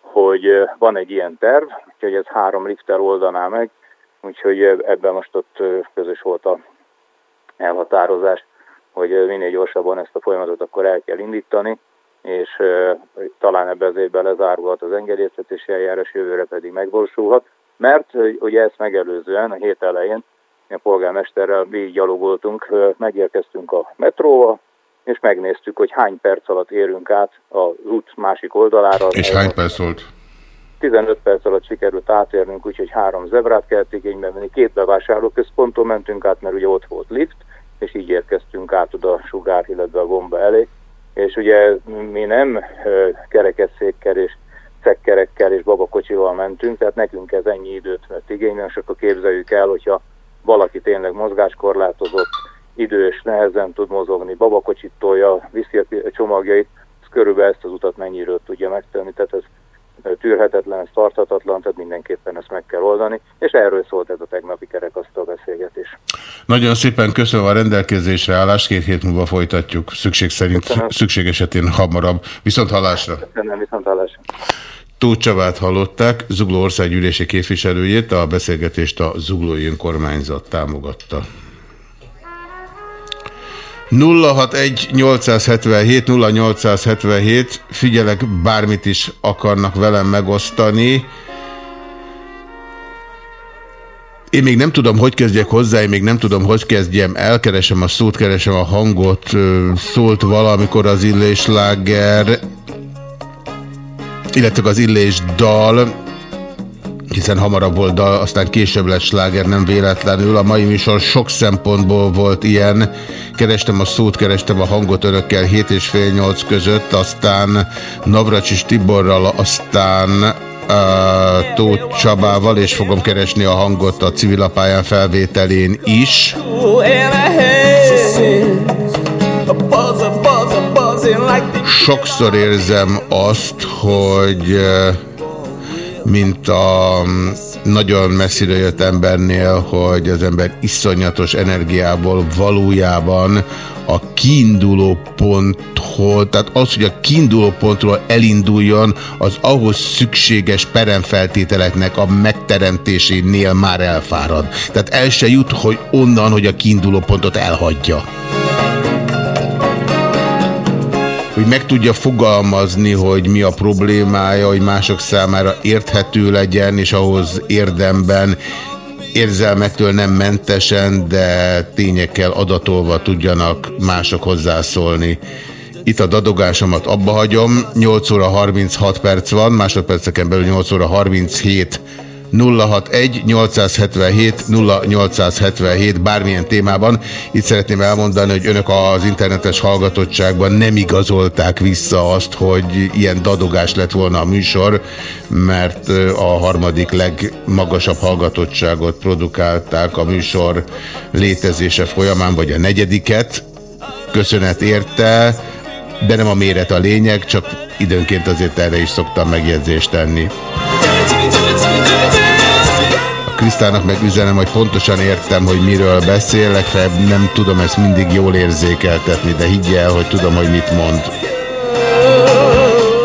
hogy van egy ilyen terv, hogy ez három lifter oldaná meg, úgyhogy ebben most ott közös volt a elhatározás, hogy minél gyorsabban ezt a folyamatot akkor el kell indítani, és talán ebben az évben lezárulhat az engedélyeztetési eljárás, jövőre pedig megvalósulhat, mert ugye ezt megelőzően a hét elején a polgármesterrel gyalogoltunk, megérkeztünk a metróba, és megnéztük, hogy hány perc alatt érünk át az út másik oldalára. És hány perc volt? 15 perc alatt sikerült átérnünk, úgyhogy három zebrát kellett igénybe venni, két bevásárlóközponton mentünk át, mert ugye ott volt lift, és így érkeztünk át oda a sugár, illetve a gomba elé. És ugye mi nem kerekesszékkel és cekkerekkel és babakocsival mentünk, tehát nekünk ez ennyi időt vett igénybe, és akkor képzeljük el, hogyha valaki tényleg mozgáskorlátozott, idős, nehezen tud mozogni, babakocsit tolja, viszi a csomagjait, ez körülbelül ezt az utat mennyiről tudja megtenni, tehát ez tűrhetetlen, ez tarthatatlan, tehát mindenképpen ezt meg kell oldani, és erről szólt ez a tegnapi kerekasztal beszélgetés. Nagyon szépen köszönöm a rendelkezésre állást, két hét múlva folytatjuk, szükség szerint, köszönöm. szükség esetén hamarabb. Viszont hallásra! Köszönöm, viszont hallásra! Tóth Csabát hallották, Zugló országgyűlési képviselőjét, a beszélgetést a Zuglói önkormányzat támogatta. 061-877-0877, figyelek, bármit is akarnak velem megosztani. Én még nem tudom, hogy kezdjek hozzá, én még nem tudom, hogy kezdjem, elkeresem a szót, keresem a hangot, szólt valamikor az illésláger, illetve az illés dal, hiszen hamarabb volt dal, aztán később lett sláger, nem véletlenül. A mai műsor sok szempontból volt ilyen. Kerestem a szót, kerestem a hangot önökkel 7 és fél 8 között, aztán Navracsis Tiborral, aztán uh, Tóth Csabával, és fogom keresni a hangot a civilapályán felvételén is. Sokszor érzem azt, hogy uh, mint a nagyon messzire jött embernél, hogy az ember iszonyatos energiából valójában a kiinduló ponthoz, tehát az, hogy a kiinduló pontról elinduljon, az ahhoz szükséges peremfeltételeknek a megteremtésénél már elfárad. Tehát el se jut, hogy onnan, hogy a kiinduló pontot elhagyja. Hogy meg tudja fogalmazni, hogy mi a problémája, hogy mások számára érthető legyen, és ahhoz érdemben érzelmektől nem mentesen, de tényekkel adatolva tudjanak mások hozzászólni. Itt a dadogásomat abba hagyom, 8 óra 36 perc van, másodperceken belül 8 óra 37 061 877 0877 bármilyen témában. Itt szeretném elmondani, hogy önök az internetes hallgatottságban nem igazolták vissza azt, hogy ilyen dadogás lett volna a műsor, mert a harmadik legmagasabb hallgatottságot produkálták a műsor létezése folyamán, vagy a negyediket. Köszönet érte, de nem a méret a lényeg, csak időnként azért erre is szoktam megjegyzést tenni. Krisztának meg hogy pontosan értem, hogy miről beszél, legfeljebb nem tudom ezt mindig jól érzékeltetni, de higgy el, hogy tudom, hogy mit mond.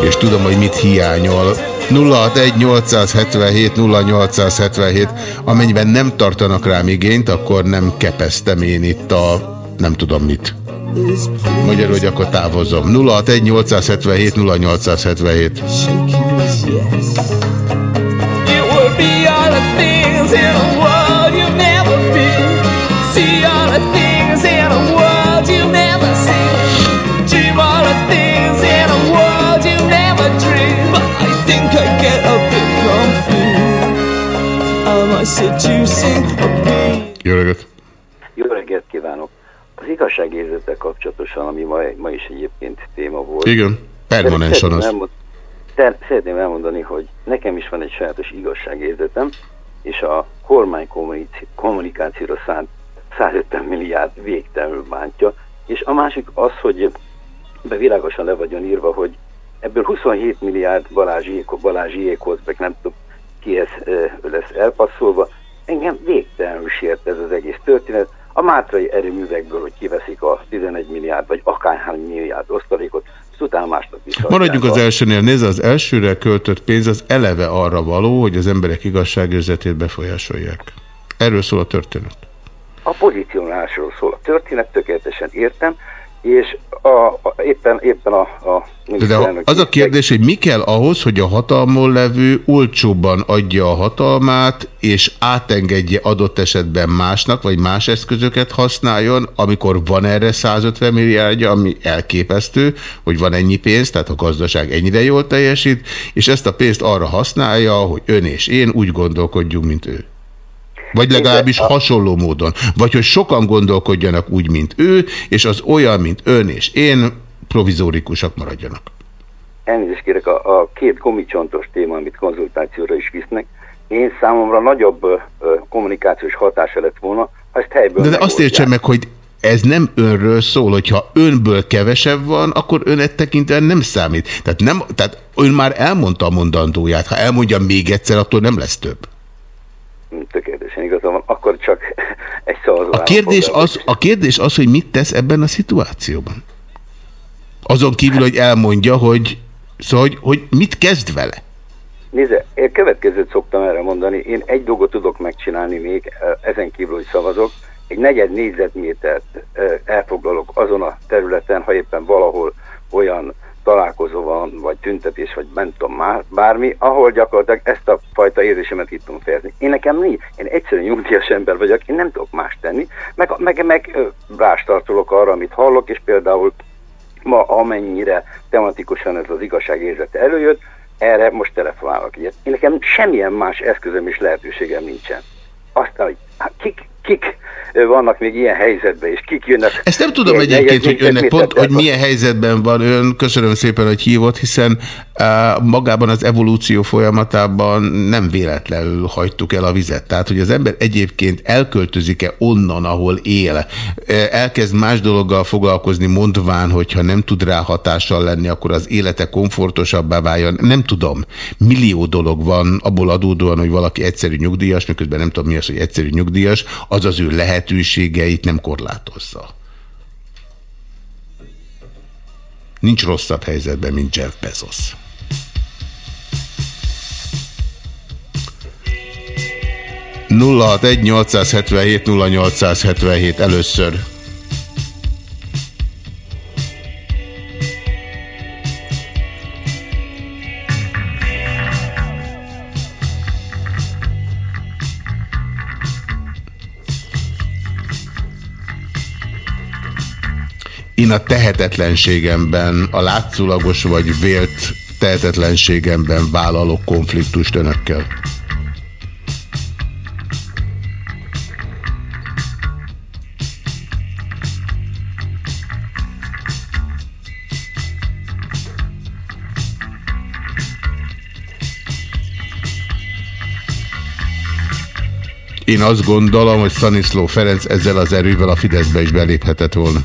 És tudom, hogy mit hiányol. 061-877-0877. Amennyiben nem tartanak rám igényt, akkor nem kepeztem én itt a nem tudom mit. Magyarul, hogy akkor távozom. 061-877-0877. Jó reggelt! Jó reggelt kívánok! Az igazságérzettel kapcsolatosan, ami ma, ma is egyébként téma volt. Igen, permanensan az. Elmond, ter, szeretném elmondani, hogy nekem is van egy sajátos igazságérzetem, és a kormány kommunikációra szánt 150 milliárd végtelenül bántja, és a másik az, hogy bevilágosan le vagyon írva, hogy ebből 27 milliárd Balázsiékhoz, meg nem tudom kihez lesz elpasszolva, engem végtelenül sért ez az egész történet. A mátrai erőművekből, hogy kiveszik a 11 milliárd vagy akárhány milliárd osztalékot, ezt utána másnak vissza. Maradjunk az elsőnél. Nézd, az elsőre költött pénz az eleve arra való, hogy az emberek igazságérzetét befolyásolják. Erről szól a történet. A pozícionálásról szól a történet, tökéletesen értem, és a, a, éppen, éppen a, a de, az a kérdés, hogy mi kell ahhoz, hogy a hatalmon levő olcsóbban adja a hatalmát, és átengedje adott esetben másnak, vagy más eszközöket használjon, amikor van erre 150 milliárdja, ami elképesztő, hogy van ennyi pénz, tehát a gazdaság ennyire jól teljesít, és ezt a pénzt arra használja, hogy ön és én úgy gondolkodjunk, mint ő. Vagy legalábbis hasonló módon. Vagy hogy sokan gondolkodjanak úgy, mint ő, és az olyan, mint ön és én, provizórikusak maradjanak. Elnézést kérek, a, a két komicsontos téma, amit konzultációra is visznek, én számomra nagyobb ö, kommunikációs hatása lett volna, ha ezt helyből De, de azt értsen meg, hogy ez nem önről szól, hogyha önből kevesebb van, akkor ön tekintően nem számít. Tehát, nem, tehát ön már elmondta a mondandóját. Ha elmondja még egyszer, attól nem lesz több tökéletesen igaza van, akkor csak *laughs* egy szavazó. A kérdés, az, a kérdés az, hogy mit tesz ebben a szituációban? Azon kívül, hogy elmondja, hogy, szóval, hogy, hogy mit kezd vele? Nézze, én következőt szoktam erre mondani. Én egy dolgot tudok megcsinálni még, ezen kívül, hogy szavazok. Egy negyed négyzetmétert elfoglalok azon a területen, ha éppen valahol olyan találkozó van, vagy tüntetés, vagy nem tudom már, bármi, ahol gyakorlatilag ezt a fajta érzésemet itt tudom fejezni. Én nekem nincs, én egyszerűen nyugdíjas ember vagyok, én nem tudok más tenni, meg, meg, meg rástartolok arra, amit hallok, és például ma amennyire tematikusan ez az igazságérzete előjött, erre most telefonálok. Én nekem semmilyen más eszközöm és lehetőségem nincsen. Aztán, hogy hát kik, kik vannak még ilyen helyzetben, és kik jönnek. Ezt nem tudom egyébként, hogy önnek pont, hogy milyen helyzetben van ön. Köszönöm szépen, hogy hívott, hiszen uh, magában az evolúció folyamatában nem véletlenül hagytuk el a vizet. Tehát, hogy az ember egyébként elköltözik-e onnan, ahol él, elkezd más dologgal foglalkozni, mondván, hogyha nem tud rá hatással lenni, akkor az élete komfortosabbá váljon. Nem tudom. Millió dolog van abból adódóan, hogy valaki egyszerű nyugdíjas, miközben nem tudom mi az, hogy egyszerű nyugdíjas, az az ő lehetőségeit nem korlátozza. Nincs rosszabb helyzetben, mint Jeff Bezos. nulla 877 0877 először. Én a tehetetlenségemben, a látszólagos vagy vélt tehetetlenségemben vállalok konfliktust önökkel. Én azt gondolom, hogy Szaniszló Ferenc ezzel az erővel a Fideszbe is beléphetett volna.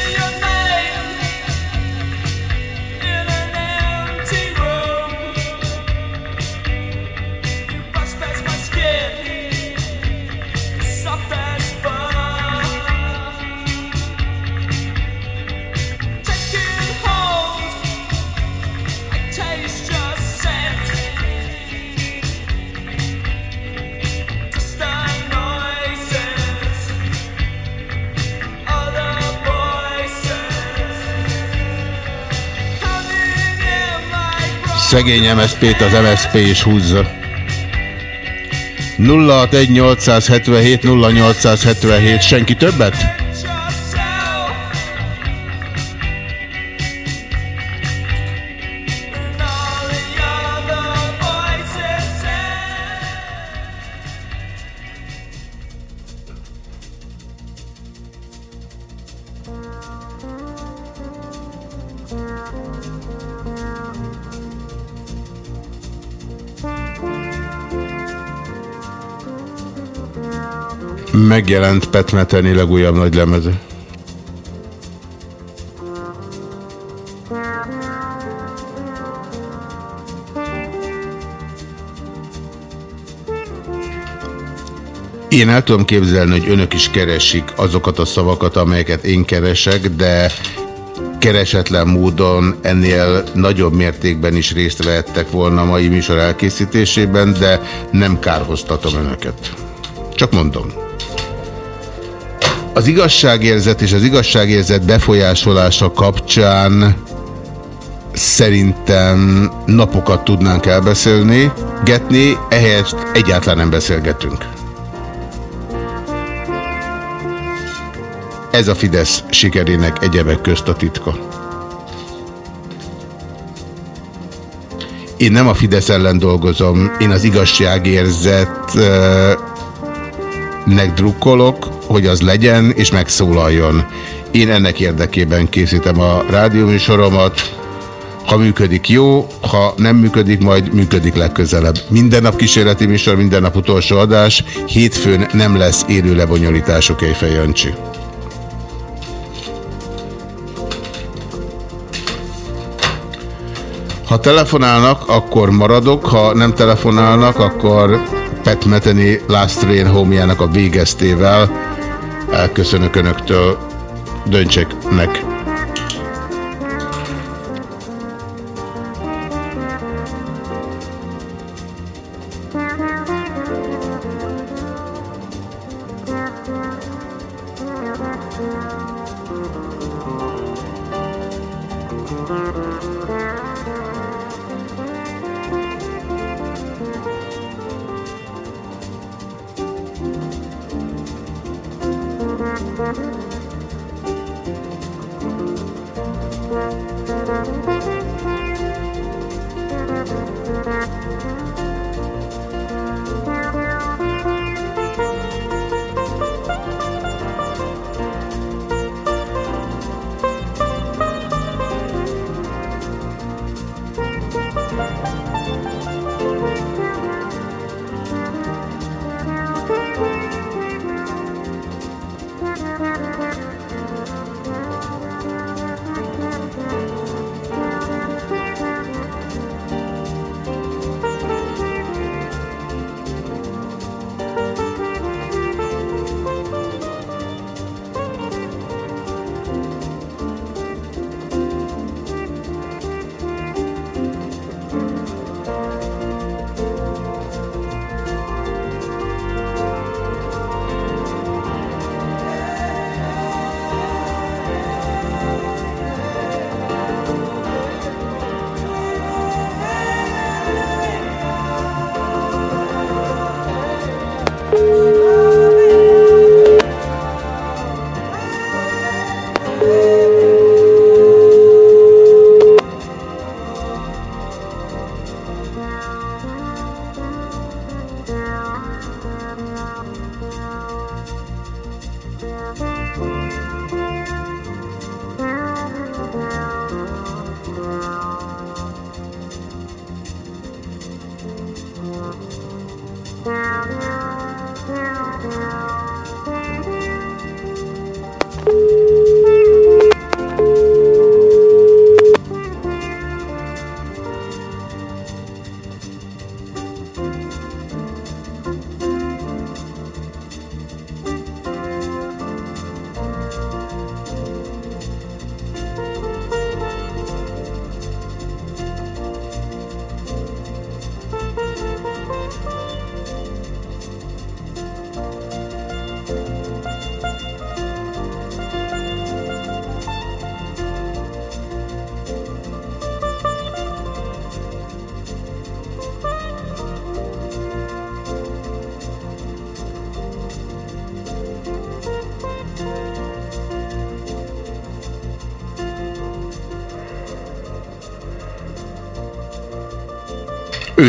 Szegény MSZP-t az MSZP is húzza. 061 0877 senki többet? Megjelent Pat Metheny legújabb nagy lemeze. Én el tudom képzelni, hogy önök is keresik azokat a szavakat, amelyeket én keresek, de keresetlen módon ennél nagyobb mértékben is részt vehettek volna a mai műsor elkészítésében, de nem kárhoztatom önöket. Csak mondom. Az igazságérzet és az igazságérzet befolyásolása kapcsán szerintem napokat tudnánk elbeszélni, getni, ehhez egyáltalán nem beszélgetünk. Ez a Fidesz sikerének egyebek közt a titka. Én nem a Fidesz ellen dolgozom, én az igazságérzetnek drukkolok, hogy az legyen és megszólaljon. Én ennek érdekében készítem a rádióműsoromat. Ha működik, jó, ha nem működik, majd működik legközelebb. Minden nap kísérleti műsor, minden nap utolsó adás. Hétfőn nem lesz élő lebonyolítások, Éjfej Jancsi. Ha telefonálnak, akkor maradok, ha nem telefonálnak, akkor Pat Metheny Last Train home a végeztével elköszönök Önöktől, döntsék meg.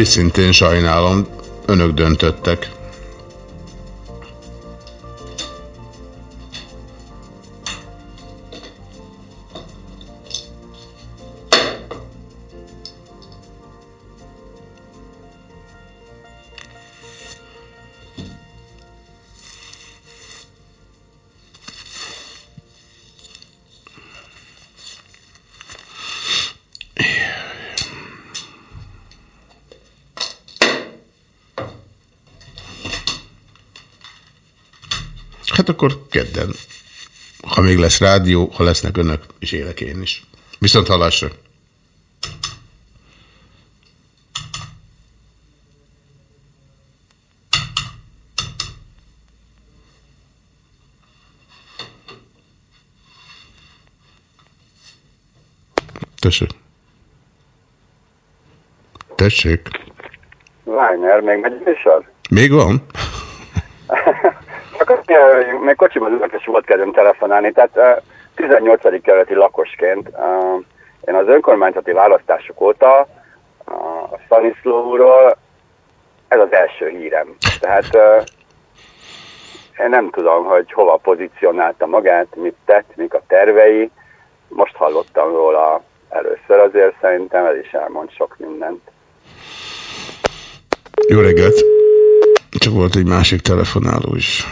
Őszintén sajnálom, önök döntöttek. Hát akkor kedden. Ha még lesz rádió, ha lesznek önök, és élek én is. Viszont hallásra. Tessék. Tessék. Weiner, még megy műsor? Még van? *laughs* Még kocsiban ülök, és volt kedvem telefonálni, tehát 18. kerületi lakosként én az önkormányzati választások óta a Stanislóról ez az első hírem. Tehát én nem tudom, hogy hova pozícionálta magát, mit tett, mik a tervei. Most hallottam róla először, azért szerintem ez is elmond sok mindent. Jó reggelt! Csak volt egy másik telefonáló is.